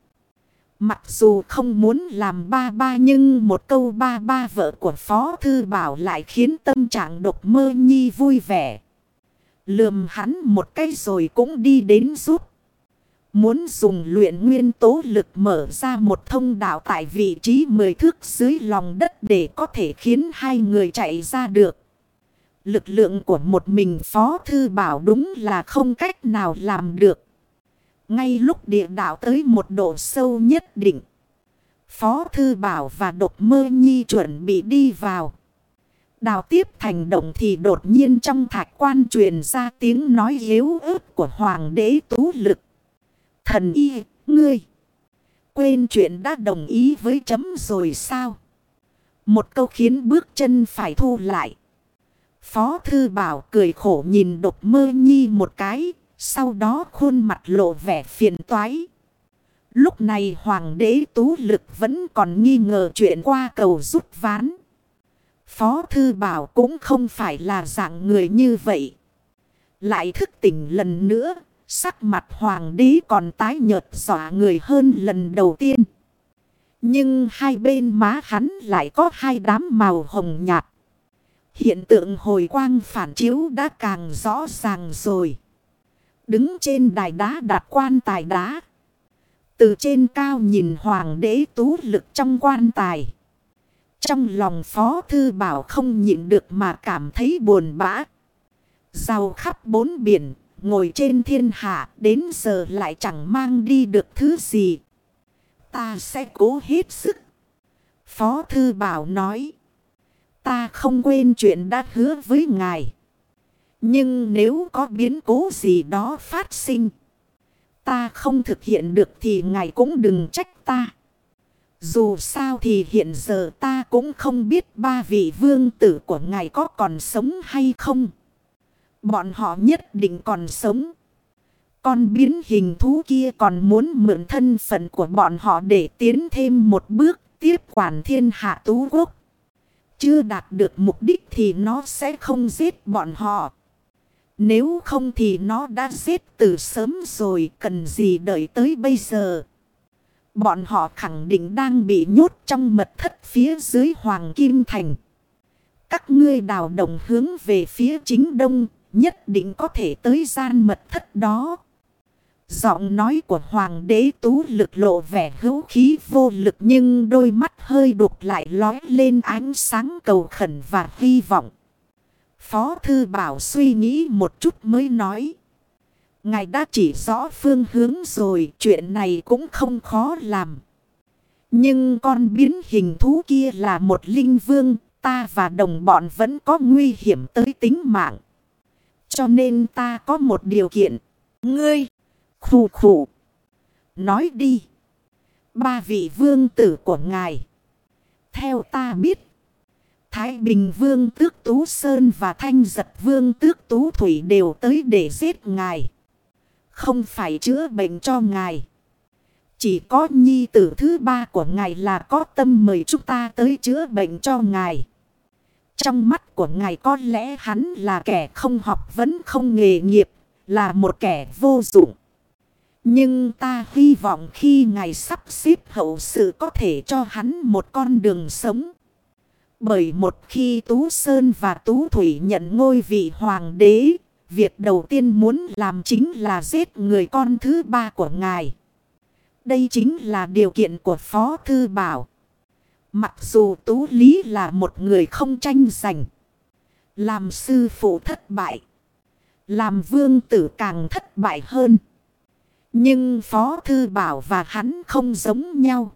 Mặc dù không muốn làm ba ba nhưng một câu ba ba vợ của Phó Thư Bảo lại khiến tâm trạng độc mơ nhi vui vẻ. Lườm hắn một cái rồi cũng đi đến giúp. Muốn dùng luyện nguyên tố lực mở ra một thông đạo tại vị trí mười thước dưới lòng đất để có thể khiến hai người chạy ra được. Lực lượng của một mình Phó Thư Bảo đúng là không cách nào làm được. Ngay lúc địa đạo tới một độ sâu nhất định. Phó Thư Bảo và Độc Mơ Nhi chuẩn bị đi vào. Đào tiếp thành động thì đột nhiên trong thạch quan truyền ra tiếng nói yếu ớt của Hoàng đế Tú Lực. Thần y, ngươi. Quên chuyện đã đồng ý với chấm rồi sao? Một câu khiến bước chân phải thu lại. Phó Thư Bảo cười khổ nhìn độc mơ nhi một cái, sau đó khuôn mặt lộ vẻ phiền toái. Lúc này hoàng đế tú lực vẫn còn nghi ngờ chuyện qua cầu rút ván. Phó thư bảo cũng không phải là dạng người như vậy. Lại thức tỉnh lần nữa, sắc mặt hoàng đế còn tái nhợt dọa người hơn lần đầu tiên. Nhưng hai bên má hắn lại có hai đám màu hồng nhạt. Hiện tượng hồi quang phản chiếu đã càng rõ ràng rồi. Đứng trên đài đá đặt quan tài đá. Từ trên cao nhìn hoàng đế tú lực trong quan tài. Trong lòng phó thư bảo không nhịn được mà cảm thấy buồn bã. Giàu khắp bốn biển, ngồi trên thiên hạ, đến giờ lại chẳng mang đi được thứ gì. Ta sẽ cố hết sức. Phó Thư Bảo nói. Ta không quên chuyện đã hứa với ngài. Nhưng nếu có biến cố gì đó phát sinh. Ta không thực hiện được thì ngài cũng đừng trách ta. Dù sao thì hiện giờ ta cũng không biết ba vị vương tử của ngài có còn sống hay không. Bọn họ nhất định còn sống. Con biến hình thú kia còn muốn mượn thân phận của bọn họ để tiến thêm một bước tiếp quản thiên hạ tú quốc. Chưa đạt được mục đích thì nó sẽ không giết bọn họ. Nếu không thì nó đã giết từ sớm rồi cần gì đợi tới bây giờ. Bọn họ khẳng định đang bị nhốt trong mật thất phía dưới Hoàng Kim Thành. Các ngươi đào đồng hướng về phía chính đông, nhất định có thể tới gian mật thất đó. Giọng nói của Hoàng đế tú lực lộ vẻ hữu khí vô lực nhưng đôi mắt hơi đục lại lói lên ánh sáng cầu khẩn và hy vọng. Phó Thư Bảo suy nghĩ một chút mới nói. Ngài đã chỉ rõ phương hướng rồi, chuyện này cũng không khó làm. Nhưng con biến hình thú kia là một linh vương, ta và đồng bọn vẫn có nguy hiểm tới tính mạng. Cho nên ta có một điều kiện. Ngươi, khủ khủ. Nói đi. Ba vị vương tử của ngài. Theo ta biết. Thái Bình Vương Tước Tú Sơn và Thanh Giật Vương Tước Tú Thủy đều tới để giết ngài. Không phải chữa bệnh cho ngài. Chỉ có nhi tử thứ ba của ngài là có tâm mời chúng ta tới chữa bệnh cho ngài. Trong mắt của ngài có lẽ hắn là kẻ không học vẫn không nghề nghiệp, là một kẻ vô dụng. Nhưng ta hy vọng khi ngài sắp xếp hậu sự có thể cho hắn một con đường sống. Bởi một khi Tú Sơn và Tú Thủy nhận ngôi vị hoàng đế, việc đầu tiên muốn làm chính là giết người con thứ ba của ngài. Đây chính là điều kiện của Phó Thư Bảo. Mặc dù Tú Lý là một người không tranh giành. Làm sư phụ thất bại. Làm vương tử càng thất bại hơn. Nhưng Phó Thư Bảo và hắn không giống nhau.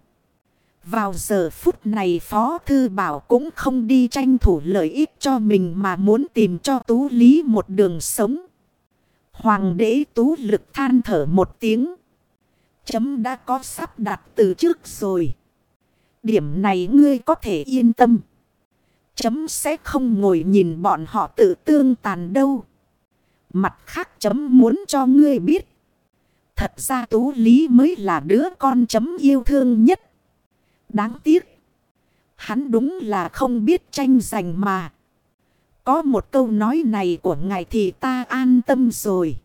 Vào giờ phút này Phó Thư Bảo cũng không đi tranh thủ lợi ích cho mình mà muốn tìm cho Tú Lý một đường sống. Hoàng đế Tú lực than thở một tiếng. Chấm đã có sắp đặt từ trước rồi. Điểm này ngươi có thể yên tâm. Chấm sẽ không ngồi nhìn bọn họ tự tương tàn đâu. Mặt khác chấm muốn cho ngươi biết. Thật ra Tú Lý mới là đứa con chấm yêu thương nhất. Đáng tiếc. Hắn đúng là không biết tranh giành mà. Có một câu nói này của ngài thì ta an tâm rồi.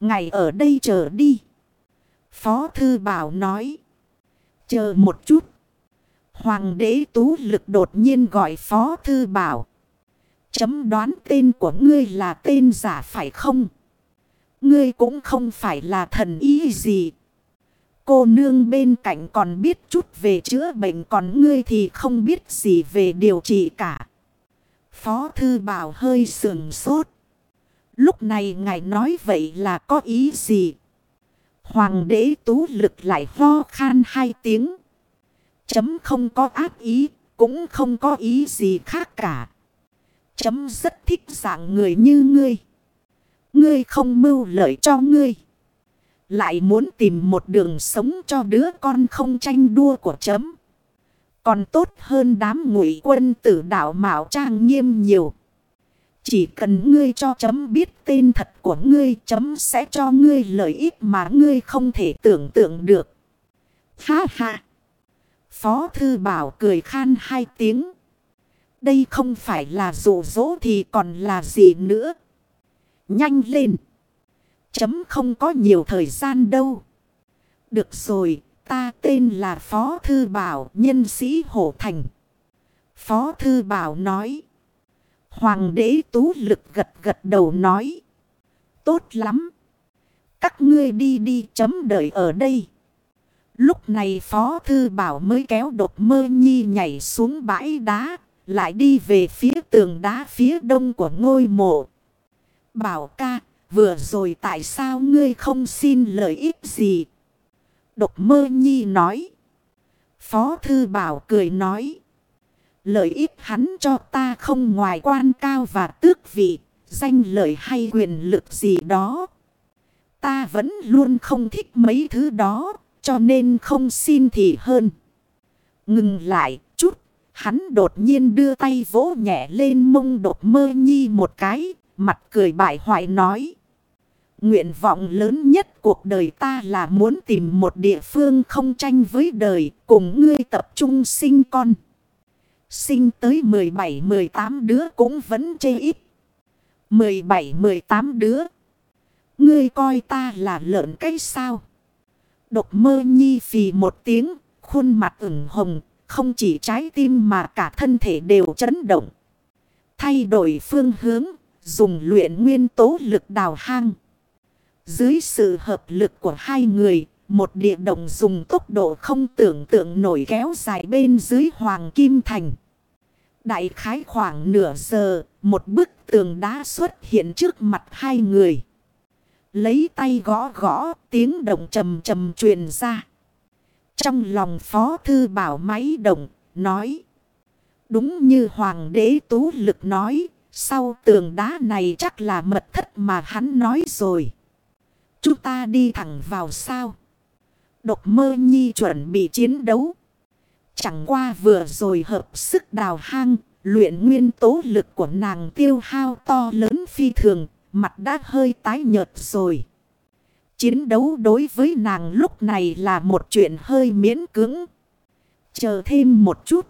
Ngài ở đây chờ đi. Phó Thư Bảo nói. Chờ một chút. Hoàng đế tú lực đột nhiên gọi Phó Thư Bảo. Chấm đoán tên của ngươi là tên giả phải không? Ngươi cũng không phải là thần ý gì. Cô nương bên cạnh còn biết chút về chữa bệnh còn ngươi thì không biết gì về điều trị cả. Phó Thư Bảo hơi sườn sốt. Lúc này ngài nói vậy là có ý gì? Hoàng đế tú lực lại ho khan hai tiếng. Chấm không có ác ý, cũng không có ý gì khác cả. Chấm rất thích dạng người như ngươi. Ngươi không mưu lợi cho ngươi. Lại muốn tìm một đường sống cho đứa con không tranh đua của chấm. Còn tốt hơn đám ngụy quân tử đạo mạo trang nghiêm nhiều. Chỉ cần ngươi cho chấm biết tên thật của ngươi chấm sẽ cho ngươi lợi ích mà ngươi không thể tưởng tượng được. Ha ha! Phó Thư Bảo cười khan hai tiếng. Đây không phải là dụ dỗ thì còn là gì nữa. Nhanh lên! Chấm không có nhiều thời gian đâu. Được rồi, ta tên là Phó Thư Bảo, nhân sĩ Hổ Thành. Phó Thư Bảo nói. Hoàng đế tú lực gật gật đầu nói. Tốt lắm. Các ngươi đi đi chấm đợi ở đây. Lúc này Phó Thư Bảo mới kéo đột mơ nhi nhảy xuống bãi đá. Lại đi về phía tường đá phía đông của ngôi mộ. Bảo ca, Vừa rồi tại sao ngươi không xin lợi ích gì? Độc mơ nhi nói. Phó thư bảo cười nói. Lợi ích hắn cho ta không ngoài quan cao và tước vị, danh lợi hay quyền lực gì đó. Ta vẫn luôn không thích mấy thứ đó, cho nên không xin thì hơn. Ngừng lại chút, hắn đột nhiên đưa tay vỗ nhẹ lên mông đột mơ nhi một cái, mặt cười bại hoại nói. Nguyện vọng lớn nhất cuộc đời ta là muốn tìm một địa phương không tranh với đời, cùng ngươi tập trung sinh con. Sinh tới 17-18 đứa cũng vẫn chê ít. 17-18 đứa. Ngươi coi ta là lợn cái sao? Độc mơ nhi phì một tiếng, khuôn mặt ửng hồng, không chỉ trái tim mà cả thân thể đều chấn động. Thay đổi phương hướng, dùng luyện nguyên tố lực đào hang. Dưới sự hợp lực của hai người, một địa động dùng tốc độ không tưởng tượng nổi kéo dài bên dưới Hoàng Kim Thành. Đại khái khoảng nửa giờ, một bức tường đá xuất hiện trước mặt hai người. Lấy tay gõ gõ, tiếng động trầm trầm truyền ra. Trong lòng phó thư bảo máy động, nói. Đúng như hoàng đế tú lực nói, sau tường đá này chắc là mật thất mà hắn nói rồi. Chúng ta đi thẳng vào sao. Độc mơ nhi chuẩn bị chiến đấu. Chẳng qua vừa rồi hợp sức đào hang, luyện nguyên tố lực của nàng tiêu hao to lớn phi thường, mặt đã hơi tái nhợt rồi. Chiến đấu đối với nàng lúc này là một chuyện hơi miễn cưỡng. Chờ thêm một chút.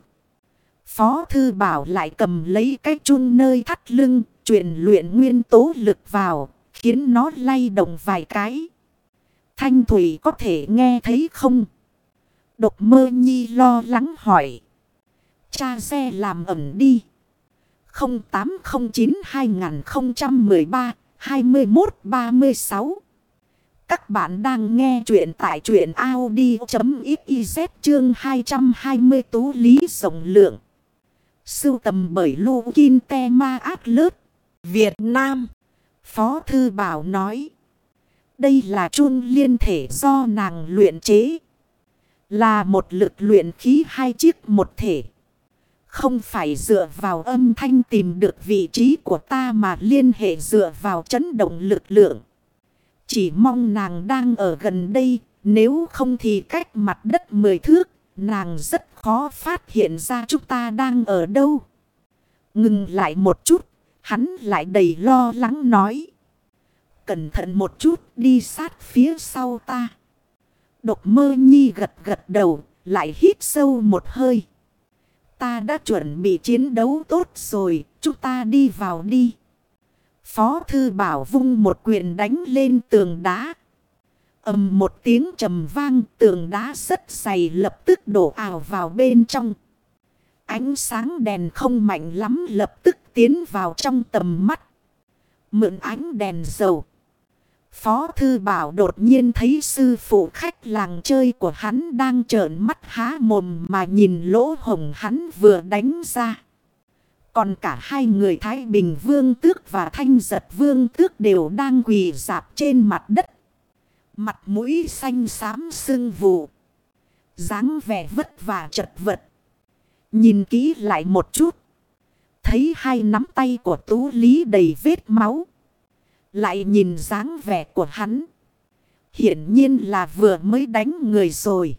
Phó thư bảo lại cầm lấy cái chun nơi thắt lưng, chuyển luyện nguyên tố lực vào, khiến nó lay động vài cái. Thanh Thủy có thể nghe thấy không? Độc mơ nhi lo lắng hỏi. Cha xe làm ẩm đi. 0809-2013-2136 Các bạn đang nghe chuyện tại chuyện Audi.xyz chương 220 tú lý rộng lượng. Sưu tầm bởi Lô Kinh Te Ma Át Lớp, Việt Nam. Phó Thư Bảo nói. Đây là chun liên thể do nàng luyện chế. Là một lực luyện khí hai chiếc một thể. Không phải dựa vào âm thanh tìm được vị trí của ta mà liên hệ dựa vào chấn động lực lượng. Chỉ mong nàng đang ở gần đây, nếu không thì cách mặt đất mười thước, nàng rất khó phát hiện ra chúng ta đang ở đâu. Ngừng lại một chút, hắn lại đầy lo lắng nói. Cẩn thận một chút đi sát phía sau ta. Độc mơ nhi gật gật đầu, lại hít sâu một hơi. Ta đã chuẩn bị chiến đấu tốt rồi, chúng ta đi vào đi. Phó thư bảo vung một quyền đánh lên tường đá. ầm một tiếng trầm vang tường đá rất dày lập tức đổ ảo vào bên trong. Ánh sáng đèn không mạnh lắm lập tức tiến vào trong tầm mắt. Mượn ánh đèn dầu. Phó Thư Bảo đột nhiên thấy sư phụ khách làng chơi của hắn đang trợn mắt há mồm mà nhìn lỗ hồng hắn vừa đánh ra. Còn cả hai người Thái Bình Vương Tước và Thanh Giật Vương Tước đều đang quỳ dạp trên mặt đất. Mặt mũi xanh xám sưng vụ. dáng vẻ vất và chật vật. Nhìn kỹ lại một chút. Thấy hai nắm tay của Tú Lý đầy vết máu. Lại nhìn dáng vẻ của hắn. Hiển nhiên là vừa mới đánh người rồi.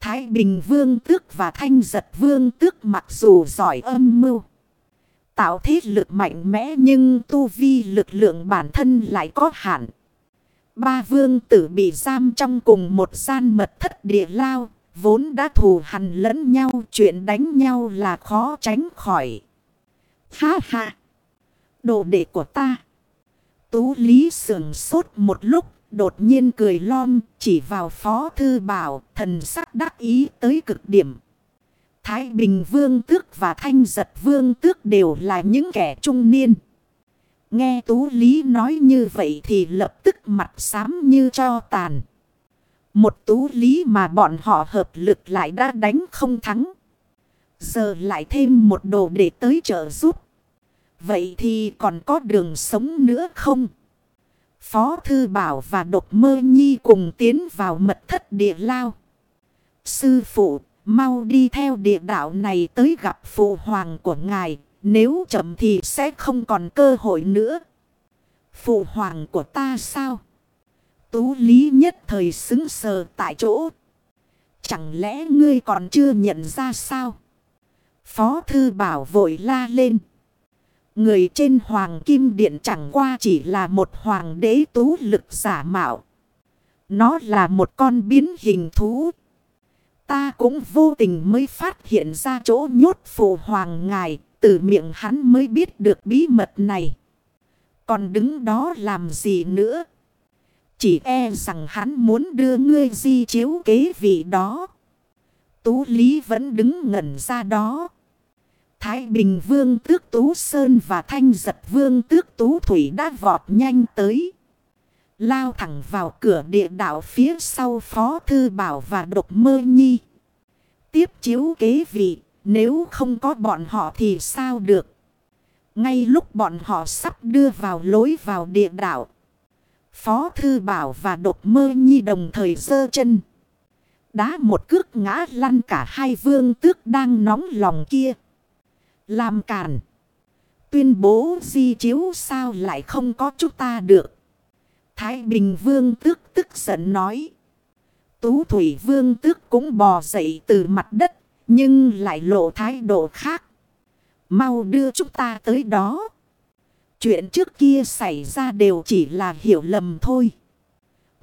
Thái Bình Vương Tước và Thanh Giật Vương Tước mặc dù giỏi âm mưu. Tạo thế lực mạnh mẽ nhưng tu vi lực lượng bản thân lại có hạn. Ba vương tử bị giam trong cùng một gian mật thất địa lao. Vốn đã thù hằn lẫn nhau, chuyện đánh nhau là khó tránh khỏi. Ha ha! Đồ đệ của ta! Tú Lý sườn sốt một lúc, đột nhiên cười lom, chỉ vào phó thư bảo, thần sắc đắc ý tới cực điểm. Thái Bình Vương Tước và Thanh Giật Vương Tước đều là những kẻ trung niên. Nghe Tú Lý nói như vậy thì lập tức mặt xám như cho tàn. Một Tú Lý mà bọn họ hợp lực lại đã đánh không thắng. Giờ lại thêm một đồ để tới trợ giúp. Vậy thì còn có đường sống nữa không? Phó Thư Bảo và Độc Mơ Nhi cùng tiến vào mật thất địa lao. Sư phụ, mau đi theo địa đạo này tới gặp phụ hoàng của ngài. Nếu chậm thì sẽ không còn cơ hội nữa. Phụ hoàng của ta sao? Tú lý nhất thời xứng sờ tại chỗ. Chẳng lẽ ngươi còn chưa nhận ra sao? Phó thư bảo vội la lên. Người trên hoàng kim điện chẳng qua chỉ là một hoàng đế tú lực giả mạo. Nó là một con biến hình thú. Ta cũng vô tình mới phát hiện ra chỗ nhốt phụ hoàng ngài. Từ miệng hắn mới biết được bí mật này. Còn đứng đó làm gì nữa? Chỉ e rằng hắn muốn đưa ngươi di chiếu kế vị đó. Tú Lý vẫn đứng ngẩn ra đó. Thái Bình Vương Tước Tú Sơn và Thanh Giật Vương Tước Tú Thủy đã vọt nhanh tới. Lao thẳng vào cửa địa đạo phía sau Phó Thư Bảo và Độc Mơ Nhi. Tiếp chiếu kế vị, nếu không có bọn họ thì sao được? Ngay lúc bọn họ sắp đưa vào lối vào địa đạo. Phó Thư Bảo và Độc Mơ Nhi đồng thời dơ chân. Đá một cước ngã lăn cả hai vương tước đang nóng lòng kia. Làm cản. Tuyên bố di chiếu sao lại không có chúng ta được. Thái Bình vương tước tức giận nói. Tú Thủy vương tước cũng bò dậy từ mặt đất. Nhưng lại lộ thái độ khác. Mau đưa chúng ta tới đó. Chuyện trước kia xảy ra đều chỉ là hiểu lầm thôi.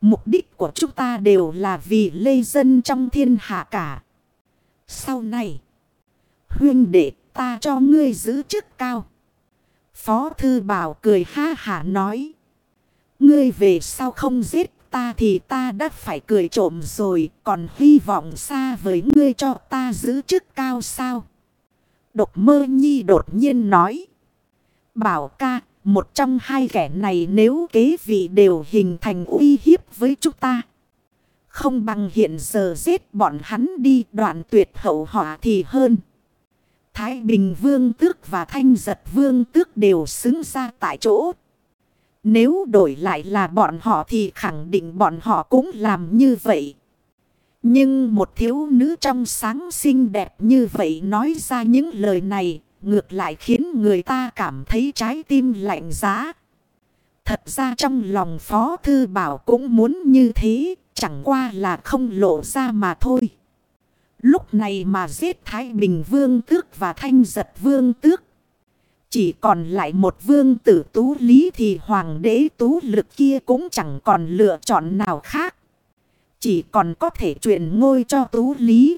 Mục đích của chúng ta đều là vì lê dân trong thiên hạ cả. Sau này, huyên đệ ta cho ngươi giữ chức cao. Phó thư bảo cười ha hả nói. Ngươi về sao không giết ta thì ta đã phải cười trộm rồi. Còn hy vọng xa với ngươi cho ta giữ chức cao sao? Độc mơ nhi đột nhiên nói. Bảo ca, một trong hai kẻ này nếu kế vị đều hình thành uy hiếp với chúng ta. Không bằng hiện giờ giết bọn hắn đi đoạn tuyệt hậu họa thì hơn. Thái Bình Vương Tước và Thanh Giật Vương Tước đều xứng ra tại chỗ. Nếu đổi lại là bọn họ thì khẳng định bọn họ cũng làm như vậy. Nhưng một thiếu nữ trong sáng xinh đẹp như vậy nói ra những lời này ngược lại khiến người ta cảm thấy trái tim lạnh giá. Thật ra trong lòng Phó Thư Bảo cũng muốn như thế, chẳng qua là không lộ ra mà thôi. Lúc này mà giết Thái Bình Vương Tước và Thanh Giật Vương Tước. Chỉ còn lại một vương tử tú lý thì hoàng đế tú lực kia cũng chẳng còn lựa chọn nào khác. Chỉ còn có thể chuyển ngôi cho tú lý.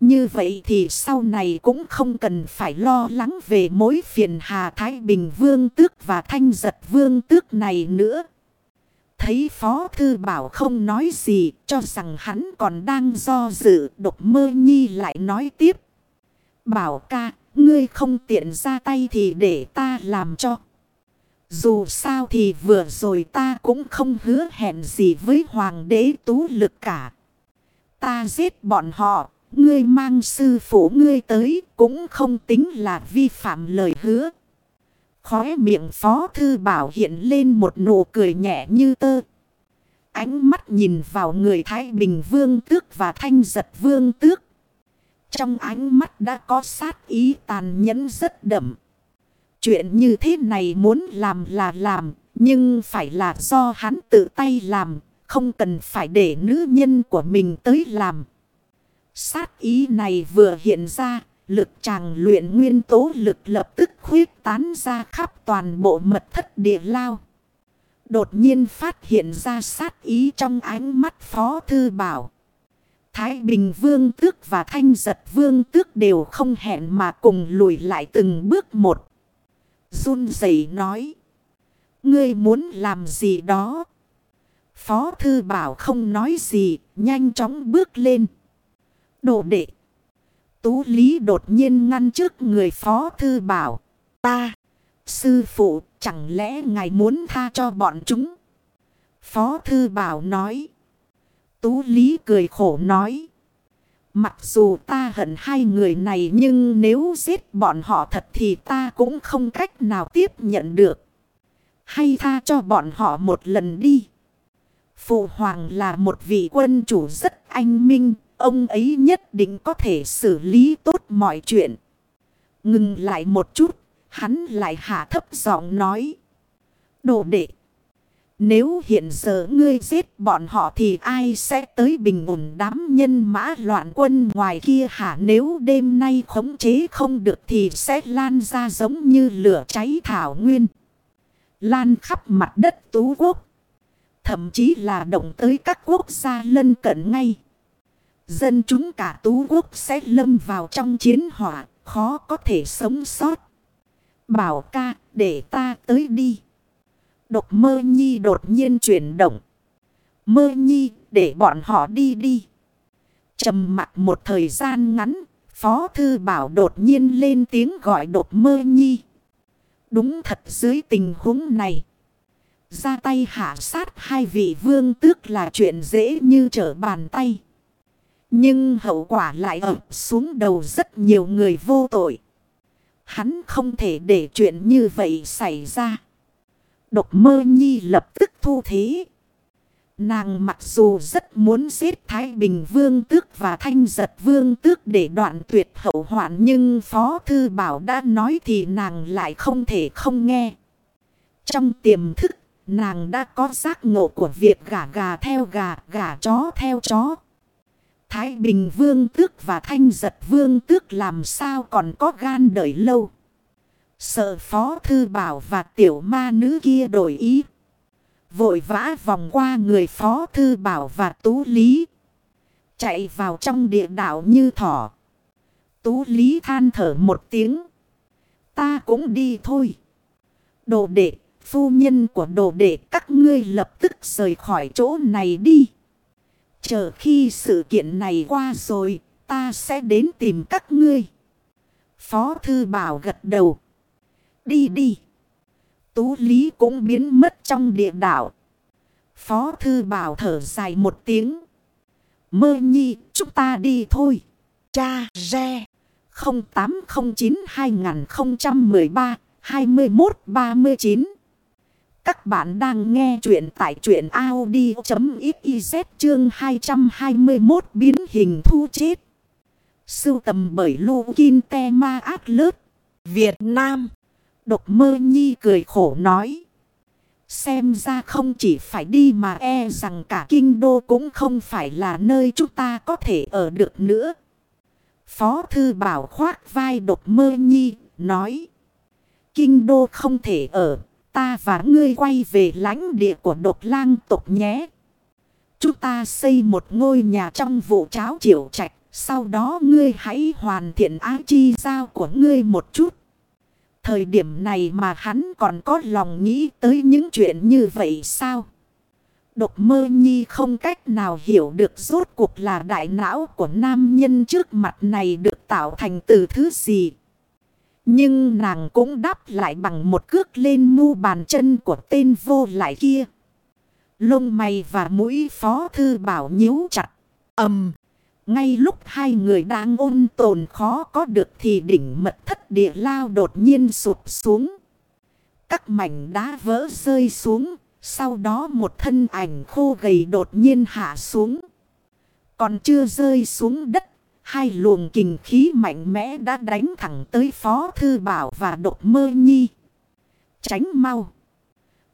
Như vậy thì sau này cũng không cần phải lo lắng về mối phiền Hà Thái Bình Vương Tước và Thanh Giật Vương Tước này nữa. Thấy Phó Thư Bảo không nói gì cho rằng hắn còn đang do dự độc mơ nhi lại nói tiếp. Bảo ca, ngươi không tiện ra tay thì để ta làm cho. Dù sao thì vừa rồi ta cũng không hứa hẹn gì với Hoàng đế Tú Lực cả. Ta giết bọn họ, ngươi mang sư phụ ngươi tới cũng không tính là vi phạm lời hứa. Khóe miệng phó thư bảo hiện lên một nụ cười nhẹ như tơ. Ánh mắt nhìn vào người Thái Bình Vương Tước và Thanh Giật Vương Tước. Trong ánh mắt đã có sát ý tàn nhẫn rất đậm. Chuyện như thế này muốn làm là làm, nhưng phải là do hắn tự tay làm, không cần phải để nữ nhân của mình tới làm. Sát ý này vừa hiện ra, lực chàng luyện nguyên tố lực lập tức khuyết tán ra khắp toàn bộ mật thất địa lao. Đột nhiên phát hiện ra sát ý trong ánh mắt Phó Thư Bảo. Thái Bình Vương Tước và Thanh Giật Vương Tước đều không hẹn mà cùng lùi lại từng bước một. Run rẩy nói. Ngươi muốn làm gì đó? Phó Thư Bảo không nói gì, nhanh chóng bước lên. Đồ đệ. Tú Lý đột nhiên ngăn trước người Phó Thư Bảo. Ta, sư phụ, chẳng lẽ ngài muốn tha cho bọn chúng? Phó Thư Bảo nói. Tú Lý cười khổ nói. Mặc dù ta hận hai người này nhưng nếu giết bọn họ thật thì ta cũng không cách nào tiếp nhận được. Hay tha cho bọn họ một lần đi. Phụ hoàng là một vị quân chủ rất anh minh. Ông ấy nhất định có thể xử lý tốt mọi chuyện. Ngừng lại một chút. Hắn lại hạ thấp giọng nói. Đồ đệ. Nếu hiện giờ ngươi giết bọn họ thì ai sẽ tới bình ổn đám nhân mã loạn quân ngoài kia hả? Nếu đêm nay khống chế không được thì sẽ lan ra giống như lửa cháy thảo nguyên. Lan khắp mặt đất tú quốc. Thậm chí là động tới các quốc gia lân cận ngay. Dân chúng cả tú quốc sẽ lâm vào trong chiến hỏa, khó có thể sống sót. Bảo ca, để ta tới đi. Độc mơ nhi đột nhiên chuyển động. Mơ nhi, để bọn họ đi đi. trầm mặt một thời gian ngắn, Phó Thư Bảo đột nhiên lên tiếng gọi đột mơ nhi. Đúng thật dưới tình huống này. Ra tay hạ sát hai vị vương tước là chuyện dễ như trở bàn tay. Nhưng hậu quả lại ập xuống đầu rất nhiều người vô tội. Hắn không thể để chuyện như vậy xảy ra. Độc mơ nhi lập tức thu thế. Nàng mặc dù rất muốn giết Thái Bình Vương Tước và Thanh Giật Vương Tước để đoạn tuyệt hậu hoạn nhưng Phó Thư Bảo đã nói thì nàng lại không thể không nghe. Trong tiềm thức, nàng đã có giác ngộ của việc gà gà theo gà, gà chó theo chó. Thái Bình Vương Tước và Thanh Giật Vương Tước làm sao còn có gan đợi lâu. Sợ Phó Thư Bảo và tiểu ma nữ kia đổi ý. Vội vã vòng qua người Phó Thư Bảo và Tú Lý. Chạy vào trong địa đạo như thỏ. Tú Lý than thở một tiếng. Ta cũng đi thôi. Đồ đệ, phu nhân của đồ đệ các ngươi lập tức rời khỏi chỗ này đi. Chờ khi sự kiện này qua rồi, ta sẽ đến tìm các ngươi. Phó Thư Bảo gật đầu. Đi đi. Tú Lý cũng biến mất trong địa đảo. Phó Thư Bảo thở dài một tiếng. Mơ nhi, chúng ta đi thôi. Cha, Re. 0809-2013-2139 các bạn đang nghe chuyện tại chuyện Audi.xyz chương 221 biến hình thu chết. Sưu tầm bởi Lô Kinh Te Ma Át Lớt. Việt Nam. Độc mơ nhi cười khổ nói. Xem ra không chỉ phải đi mà e rằng cả kinh đô cũng không phải là nơi chúng ta có thể ở được nữa. Phó thư bảo khoác vai độc mơ nhi, nói. Kinh đô không thể ở, ta và ngươi quay về lãnh địa của độc lang tộc nhé. Chúng ta xây một ngôi nhà trong vụ cháo triệu trạch, sau đó ngươi hãy hoàn thiện ái chi giao của ngươi một chút. Thời điểm này mà hắn còn có lòng nghĩ tới những chuyện như vậy sao? Độc mơ nhi không cách nào hiểu được rốt cuộc là đại não của nam nhân trước mặt này được tạo thành từ thứ gì. Nhưng nàng cũng đáp lại bằng một cước lên mu bàn chân của tên vô lại kia. Lông mày và mũi phó thư bảo nhíu chặt. ầm ngay lúc hai người đang ôn tồn khó có được thì đỉnh mật thất địa lao đột nhiên sụp xuống. Các mảnh đá vỡ rơi xuống. Sau đó một thân ảnh khô gầy đột nhiên hạ xuống. Còn chưa rơi xuống đất. Hai luồng kình khí mạnh mẽ đã đánh thẳng tới Phó Thư Bảo và Độc Mơ Nhi. Tránh mau.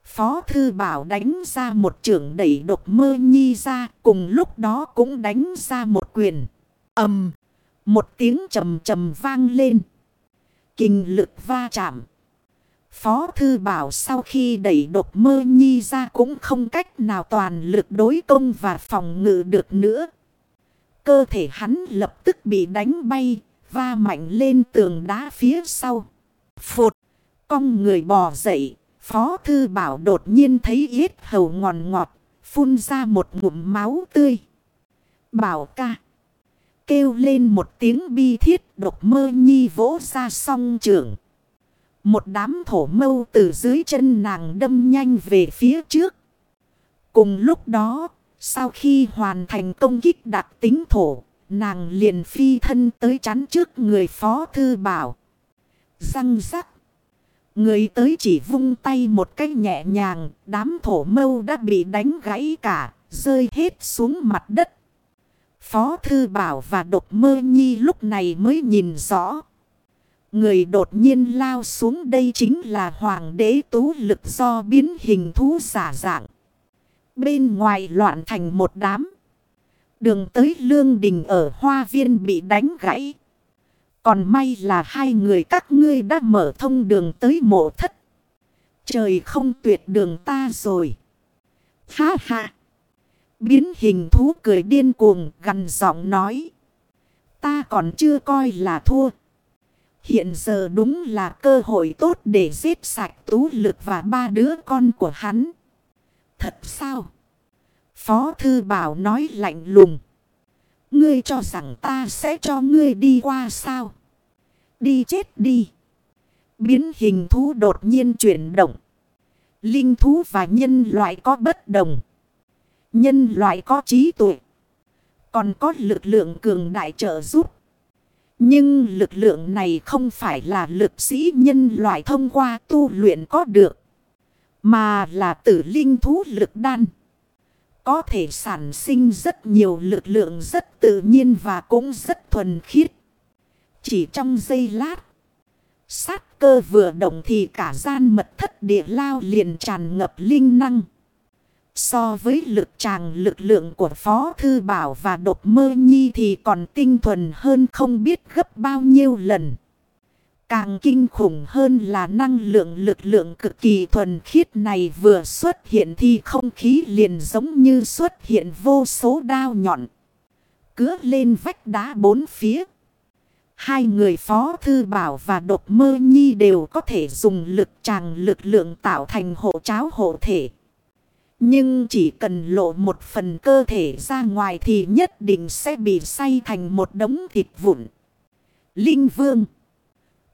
Phó Thư Bảo đánh ra một trưởng đẩy độc mơ nhi ra. Cùng lúc đó cũng đánh ra một quyền. ầm Một tiếng trầm trầm vang lên. Kinh lực va chạm. Phó Thư Bảo sau khi đẩy độc mơ nhi ra cũng không cách nào toàn lực đối công và phòng ngự được nữa. Cơ thể hắn lập tức bị đánh bay, va mạnh lên tường đá phía sau. Phụt, cong người bò dậy, Phó Thư Bảo đột nhiên thấy yết hầu ngòn ngọt, phun ra một ngụm máu tươi. Bảo ca. Kêu lên một tiếng bi thiết độc mơ nhi vỗ ra song trường. Một đám thổ mâu từ dưới chân nàng đâm nhanh về phía trước. Cùng lúc đó, sau khi hoàn thành công kích đặc tính thổ, nàng liền phi thân tới chắn trước người phó thư bảo. Răng rắc. Người tới chỉ vung tay một cách nhẹ nhàng, đám thổ mâu đã bị đánh gãy cả, rơi hết xuống mặt đất. Phó Thư Bảo và Độc Mơ Nhi lúc này mới nhìn rõ. Người đột nhiên lao xuống đây chính là Hoàng đế Tú Lực do biến hình thú giả dạng. Bên ngoài loạn thành một đám. Đường tới lương đình ở hoa viên bị đánh gãy. Còn may là hai người các ngươi đã mở thông đường tới mộ thất. Trời không tuyệt đường ta rồi. Ha ha. Biến hình thú cười điên cuồng gần giọng nói. Ta còn chưa coi là thua. Hiện giờ đúng là cơ hội tốt để giết sạch tú lực và ba đứa con của hắn. Thật sao? Phó Thư Bảo nói lạnh lùng. Ngươi cho rằng ta sẽ cho ngươi đi qua sao? Đi chết đi. Biến hình thú đột nhiên chuyển động. Linh thú và nhân loại có bất đồng. Nhân loại có trí tuệ. Còn có lực lượng cường đại trợ giúp. Nhưng lực lượng này không phải là lực sĩ nhân loại thông qua tu luyện có được. Mà là tử linh thú lực đan. Có thể sản sinh rất nhiều lực lượng rất tự nhiên và cũng rất thuần khiết. Chỉ trong giây lát. Sát cơ vừa động thì cả gian mật thất địa lao liền tràn ngập linh năng. So với lực tràng lực lượng của Phó Thư Bảo và Độc Mơ Nhi thì còn tinh thuần hơn không biết gấp bao nhiêu lần. Càng kinh khủng hơn là năng lượng lực lượng cực kỳ thuần khiết này vừa xuất hiện thì không khí liền giống như xuất hiện vô số đao nhọn. Cứa lên vách đá bốn phía. Hai người Phó Thư Bảo và Độc Mơ Nhi đều có thể dùng lực tràng lực lượng tạo thành hộ cháo hộ thể. Nhưng chỉ cần lộ một phần cơ thể ra ngoài thì nhất định sẽ bị say thành một đống thịt vụn. Linh Vương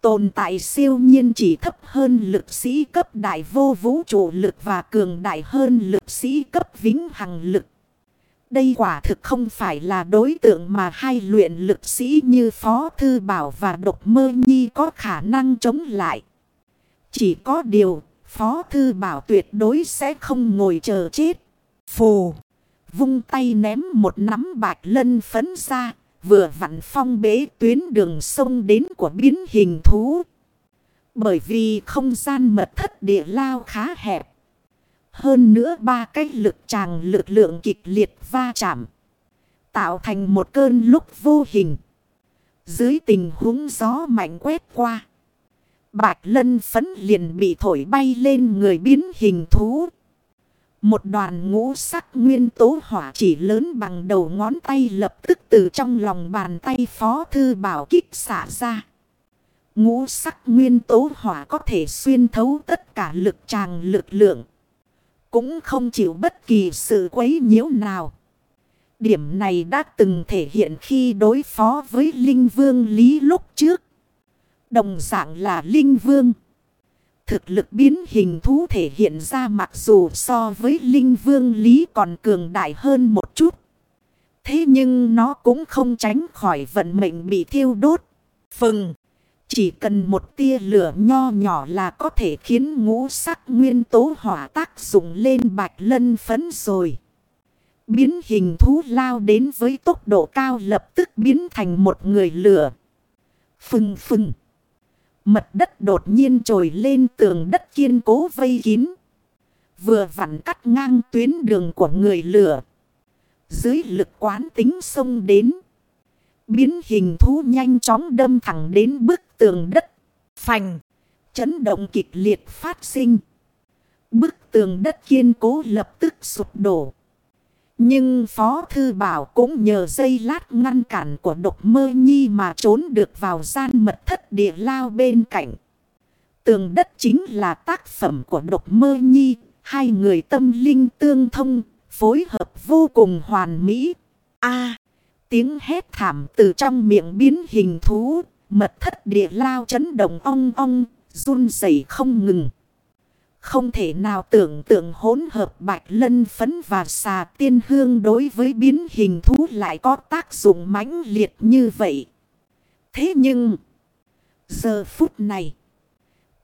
Tồn tại siêu nhiên chỉ thấp hơn lực sĩ cấp đại vô vũ trụ lực và cường đại hơn lực sĩ cấp vĩnh hằng lực. Đây quả thực không phải là đối tượng mà hai luyện lực sĩ như Phó Thư Bảo và Độc Mơ Nhi có khả năng chống lại. Chỉ có điều, Phó Thư Bảo tuyệt đối sẽ không ngồi chờ chết. Phù. Vung tay ném một nắm bạch lân phấn ra. Vừa vặn phong bế tuyến đường sông đến của biến hình thú. Bởi vì không gian mật thất địa lao khá hẹp. Hơn nữa ba cái lực tràng lực lượng kịch liệt va chạm. Tạo thành một cơn lúc vô hình. Dưới tình huống gió mạnh quét qua. Bạch lân phấn liền bị thổi bay lên người biến hình thú. Một đoàn ngũ sắc nguyên tố hỏa chỉ lớn bằng đầu ngón tay lập tức từ trong lòng bàn tay phó thư bảo kích xả ra. Ngũ sắc nguyên tố hỏa có thể xuyên thấu tất cả lực tràng lực lượng. Cũng không chịu bất kỳ sự quấy nhiễu nào. Điểm này đã từng thể hiện khi đối phó với Linh Vương Lý lúc trước. Đồng dạng là linh vương. Thực lực biến hình thú thể hiện ra mặc dù so với linh vương lý còn cường đại hơn một chút. Thế nhưng nó cũng không tránh khỏi vận mệnh bị thiêu đốt. Phừng. Chỉ cần một tia lửa nho nhỏ là có thể khiến ngũ sắc nguyên tố hỏa tác dụng lên bạch lân phấn rồi. Biến hình thú lao đến với tốc độ cao lập tức biến thành một người lửa. Phừng phừng. Mật đất đột nhiên trồi lên tường đất kiên cố vây kín. Vừa vặn cắt ngang tuyến đường của người lửa. Dưới lực quán tính sông đến. Biến hình thú nhanh chóng đâm thẳng đến bức tường đất. Phành. Chấn động kịch liệt phát sinh. Bức tường đất kiên cố lập tức sụp đổ. Nhưng Phó Thư Bảo cũng nhờ dây lát ngăn cản của độc mơ nhi mà trốn được vào gian mật thất địa lao bên cạnh. Tường đất chính là tác phẩm của độc mơ nhi, hai người tâm linh tương thông, phối hợp vô cùng hoàn mỹ. a tiếng hét thảm từ trong miệng biến hình thú, mật thất địa lao chấn động ong ong, run rẩy không ngừng. Không thể nào tưởng tượng hỗn hợp bạch lân phấn và xà tiên hương đối với biến hình thú lại có tác dụng mãnh liệt như vậy. Thế nhưng, giờ phút này,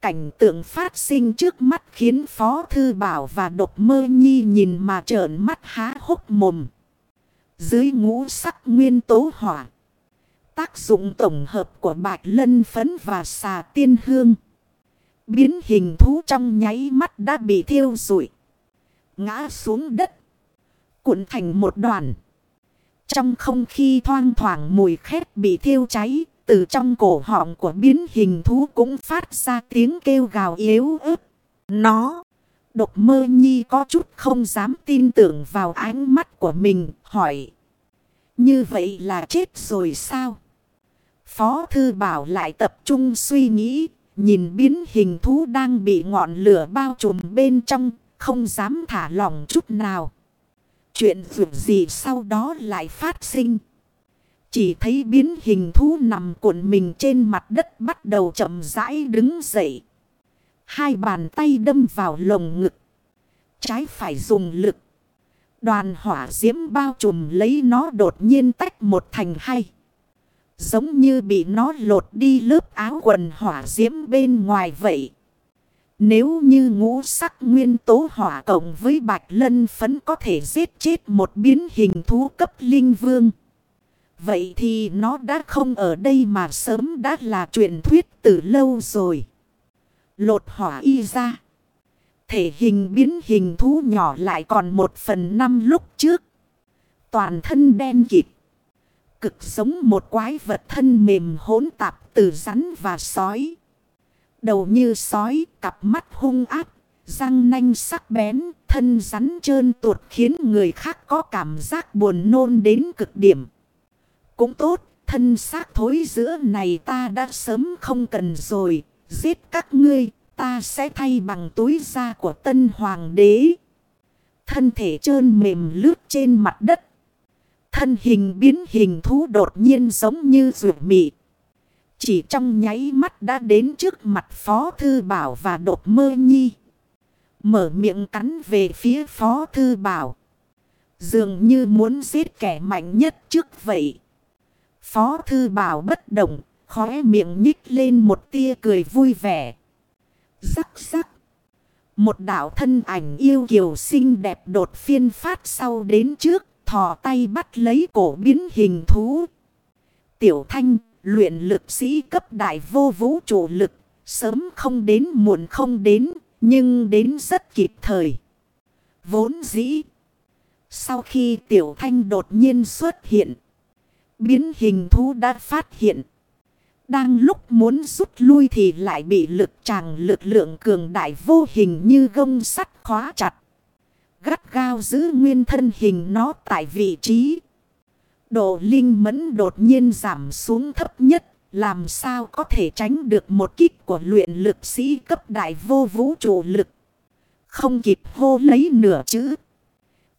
Cảnh tượng phát sinh trước mắt khiến Phó Thư Bảo và Độc Mơ Nhi nhìn mà trợn mắt há hốc mồm. Dưới ngũ sắc nguyên tố hỏa. Tác dụng tổng hợp của bạch lân phấn và xà tiên hương. Biến hình thú trong nháy mắt đã bị thiêu rụi. Ngã xuống đất. Cuộn thành một đoàn. Trong không khí thoang thoảng mùi khét bị thiêu cháy. Từ trong cổ họng của biến hình thú cũng phát ra tiếng kêu gào yếu ớt. Nó. Độc mơ nhi có chút không dám tin tưởng vào ánh mắt của mình. Hỏi. Như vậy là chết rồi sao? Phó thư bảo lại tập trung suy nghĩ. Nhìn biến hình thú đang bị ngọn lửa bao trùm bên trong. Không dám thả lỏng chút nào. Chuyện vượt gì sau đó lại phát sinh. Chỉ thấy biến hình thú nằm cuộn mình trên mặt đất bắt đầu chậm rãi đứng dậy. Hai bàn tay đâm vào lồng ngực. Trái phải dùng lực. Đoàn hỏa diễm bao trùm lấy nó đột nhiên tách một thành hai. Giống như bị nó lột đi lớp áo quần hỏa diễm bên ngoài vậy. Nếu như ngũ sắc nguyên tố hỏa cộng với bạch lân phấn có thể giết chết một biến hình thú cấp linh vương. Vậy thì nó đã không ở đây mà sớm đã là truyền thuyết từ lâu rồi. Lột hỏa y ra. Thể hình biến hình thú nhỏ lại còn một phần năm lúc trước. Toàn thân đen kịt. Cực giống một quái vật thân mềm hỗn tạp từ rắn và sói. Đầu như sói, cặp mắt hung áp, răng nanh sắc bén, thân rắn trơn tuột khiến người khác có cảm giác buồn nôn đến cực điểm. Cũng tốt, thân xác thối giữa này ta đã sớm không cần rồi. Giết các ngươi, ta sẽ thay bằng túi da của tân hoàng đế. Thân thể trơn mềm lướt trên mặt đất. Thân hình biến hình thú đột nhiên giống như rượu mị. Chỉ trong nháy mắt đã đến trước mặt Phó Thư Bảo và đột mơ nhi. Mở miệng cắn về phía Phó Thư Bảo. Dường như muốn giết kẻ mạnh nhất trước vậy. Phó thư bảo bất động, khóe miệng nhích lên một tia cười vui vẻ. Rắc rắc. Một đảo thân ảnh yêu kiều xinh đẹp đột phiên phát sau đến trước, thò tay bắt lấy cổ biến hình thú. Tiểu thanh, luyện lực sĩ cấp đại vô vũ trụ lực, sớm không đến muộn không đến, nhưng đến rất kịp thời. Vốn dĩ. Sau khi tiểu thanh đột nhiên xuất hiện. Biến hình thú đã phát hiện. Đang lúc muốn rút lui thì lại bị lực tràng lực lượng cường đại vô hình như gông sắt khóa chặt. Gắt gao giữ nguyên thân hình nó tại vị trí. Độ linh mẫn đột nhiên giảm xuống thấp nhất. Làm sao có thể tránh được một kích của luyện lực sĩ cấp đại vô vũ trụ lực. Không kịp hô lấy nửa chữ.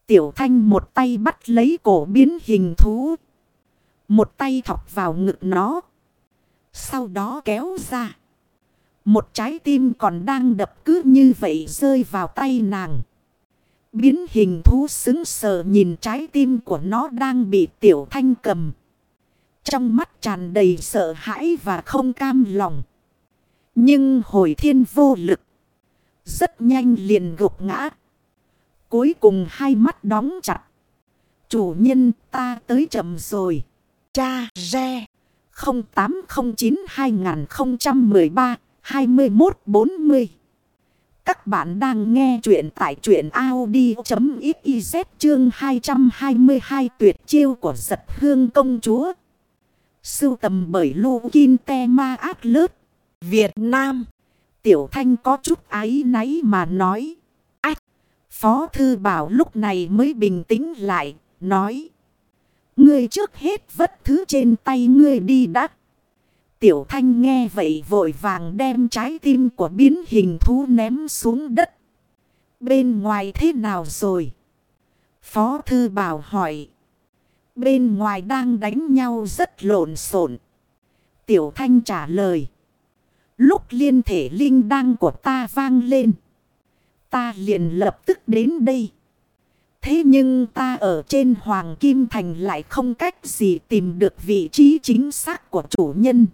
Tiểu thanh một tay bắt lấy cổ biến hình thú. Một tay thọc vào ngực nó. Sau đó kéo ra. Một trái tim còn đang đập cứ như vậy rơi vào tay nàng. Biến hình thú xứng sờ nhìn trái tim của nó đang bị tiểu thanh cầm. Trong mắt tràn đầy sợ hãi và không cam lòng. Nhưng hồi thiên vô lực. Rất nhanh liền gục ngã. Cuối cùng hai mắt đóng chặt. Chủ nhân, ta tới chậm rồi. Cha, Re 0809-2013-2140 các bạn đang nghe chuyện tại chuyện Audi.xyz chương 222 tuyệt chiêu của giật hương công chúa. Sưu tầm bởi Lô Kinh Te Ma Át Lớt, Việt Nam. Tiểu Thanh có chút ái náy mà nói. Ách! Phó Thư Bảo lúc này mới bình tĩnh lại, nói. Ngươi trước hết vất thứ trên tay ngươi đi đắt. Tiểu thanh nghe vậy vội vàng đem trái tim của biến hình thú ném xuống đất. Bên ngoài thế nào rồi? Phó thư bảo hỏi. Bên ngoài đang đánh nhau rất lộn xộn. Tiểu thanh trả lời. Lúc liên thể linh đăng của ta vang lên. Ta liền lập tức đến đây. Thế nhưng ta ở trên Hoàng Kim Thành lại không cách gì tìm được vị trí chính xác của chủ nhân.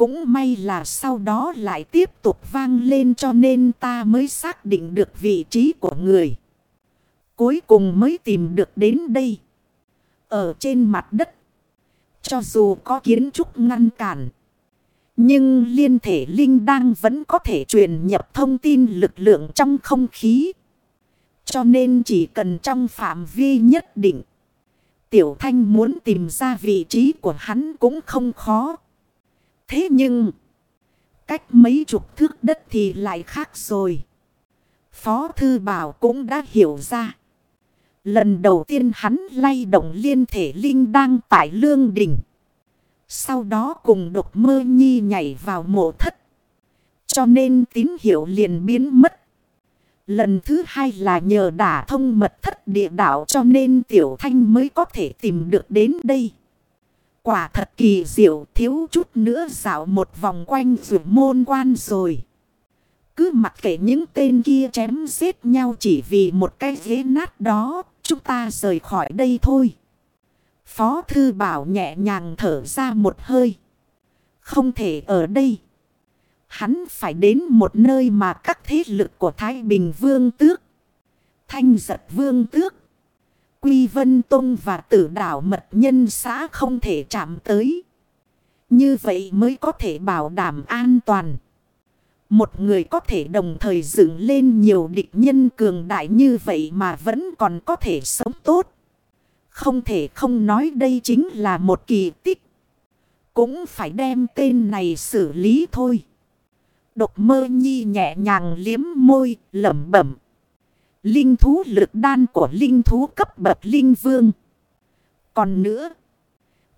Cũng may là sau đó lại tiếp tục vang lên cho nên ta mới xác định được vị trí của người. Cuối cùng mới tìm được đến đây. Ở trên mặt đất. Cho dù có kiến trúc ngăn cản. Nhưng liên thể linh đang vẫn có thể truyền nhập thông tin lực lượng trong không khí. Cho nên chỉ cần trong phạm vi nhất định. Tiểu Thanh muốn tìm ra vị trí của hắn cũng không khó. Thế nhưng, cách mấy chục thước đất thì lại khác rồi. Phó Thư Bảo cũng đã hiểu ra. Lần đầu tiên hắn lay động liên thể linh đang tại lương đỉnh. Sau đó cùng độc mơ nhi nhảy vào mộ thất. Cho nên tín hiệu liền biến mất. Lần thứ hai là nhờ đả thông mật thất địa đạo cho nên Tiểu Thanh mới có thể tìm được đến đây. Quả thật kỳ diệu thiếu chút nữa dạo một vòng quanh rượu môn quan rồi. Cứ mặc kệ những tên kia chém giết nhau chỉ vì một cái ghế nát đó, chúng ta rời khỏi đây thôi. Phó Thư Bảo nhẹ nhàng thở ra một hơi. Không thể ở đây. Hắn phải đến một nơi mà các thế lực của Thái Bình Vương Tước, Thanh Giật Vương Tước, Quy Vân Tông và tử đảo mật nhân xã không thể chạm tới. Như vậy mới có thể bảo đảm an toàn. Một người có thể đồng thời dựng lên nhiều địch nhân cường đại như vậy mà vẫn còn có thể sống tốt. Không thể không nói đây chính là một kỳ tích. Cũng phải đem tên này xử lý thôi. Độc mơ nhi nhẹ nhàng liếm môi, lẩm bẩm. Linh thú lực đan của linh thú cấp bậc linh vương. Còn nữa,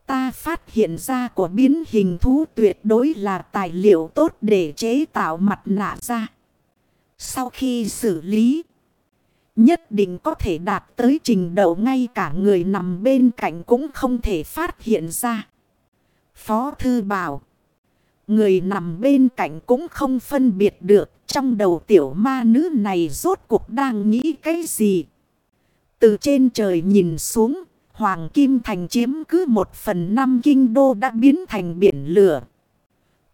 ta phát hiện ra của biến hình thú tuyệt đối là tài liệu tốt để chế tạo mặt nạ ra. Sau khi xử lý, nhất định có thể đạt tới trình độ ngay cả người nằm bên cạnh cũng không thể phát hiện ra. Phó Thư bảo, người nằm bên cạnh cũng không phân biệt được trong đầu tiểu ma nữ này rốt cuộc đang nghĩ cái gì. Từ trên trời nhìn xuống, Hoàng Kim Thành chiếm cứ một phần năm kinh đô đã biến thành biển lửa.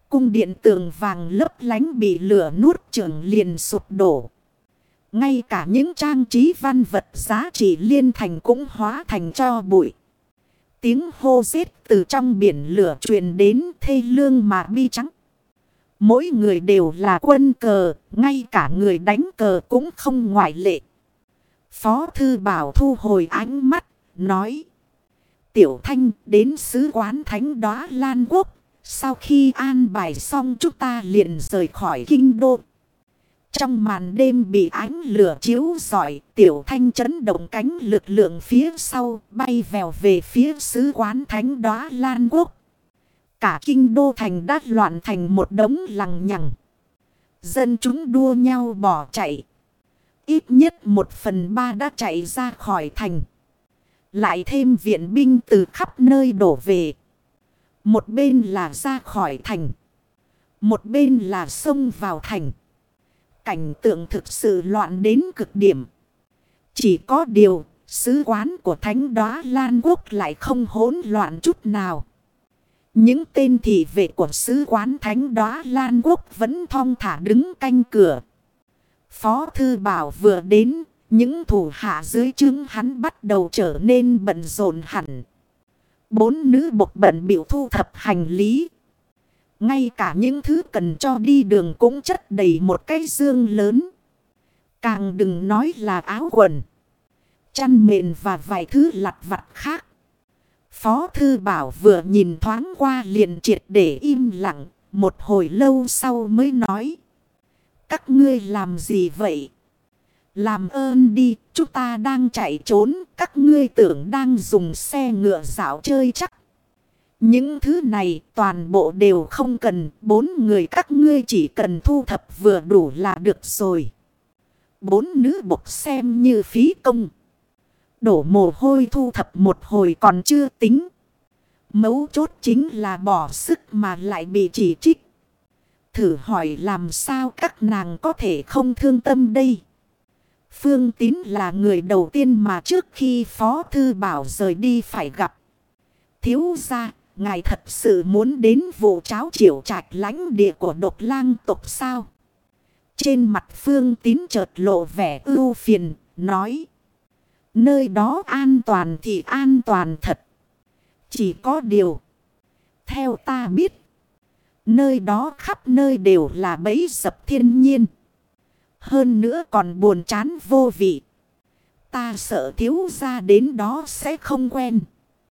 Cung điện tường vàng lấp lánh bị lửa nuốt trường liền sụp đổ. Ngay cả những trang trí văn vật giá trị liên thành cũng hóa thành cho bụi. Tiếng hô giết từ trong biển lửa truyền đến thê lương mà bi trắng. Mỗi người đều là quân cờ, ngay cả người đánh cờ cũng không ngoại lệ. Phó Thư Bảo thu hồi ánh mắt, nói. Tiểu Thanh đến sứ quán thánh đóa Lan Quốc. Sau khi an bài xong chúng ta liền rời khỏi kinh đô. Trong màn đêm bị ánh lửa chiếu rọi, Tiểu Thanh chấn động cánh lực lượng phía sau bay vèo về phía sứ quán thánh đóa Lan Quốc. Cả kinh đô thành đã loạn thành một đống lằng nhằng. Dân chúng đua nhau bỏ chạy. Ít nhất một phần ba đã chạy ra khỏi thành. Lại thêm viện binh từ khắp nơi đổ về. Một bên là ra khỏi thành. Một bên là xông vào thành. Cảnh tượng thực sự loạn đến cực điểm. Chỉ có điều, sứ quán của thánh đoá Lan Quốc lại không hỗn loạn chút nào. Những tên thị vệ của sứ quán thánh đoá Lan Quốc vẫn thong thả đứng canh cửa. Phó Thư Bảo vừa đến, những thủ hạ dưới chứng hắn bắt đầu trở nên bận rộn hẳn. Bốn nữ bộc bận biểu thu thập hành lý. Ngay cả những thứ cần cho đi đường cũng chất đầy một cái dương lớn. Càng đừng nói là áo quần, chăn mền và vài thứ lặt vặt khác. Phó Thư Bảo vừa nhìn thoáng qua liền triệt để im lặng, một hồi lâu sau mới nói. Các ngươi làm gì vậy? Làm ơn đi, chúng ta đang chạy trốn, các ngươi tưởng đang dùng xe ngựa dạo chơi chắc. Những thứ này toàn bộ đều không cần, bốn người các ngươi chỉ cần thu thập vừa đủ là được rồi. Bốn nữ bộc xem như phí công. Đổ mồ hôi thu thập một hồi còn chưa tính. Mấu chốt chính là bỏ sức mà lại bị chỉ trích. Thử hỏi làm sao các nàng có thể không thương tâm đây. Phương Tín là người đầu tiên mà trước khi Phó Thư Bảo rời đi phải gặp. Thiếu ra, Ngài thật sự muốn đến vụ cháo triều trạch lãnh địa của độc lang tộc sao? Trên mặt phương tín chợt lộ vẻ ưu phiền, nói. Nơi đó an toàn thì an toàn thật. Chỉ có điều. Theo ta biết. Nơi đó khắp nơi đều là bẫy dập thiên nhiên. Hơn nữa còn buồn chán vô vị. Ta sợ thiếu ra đến đó sẽ không quen.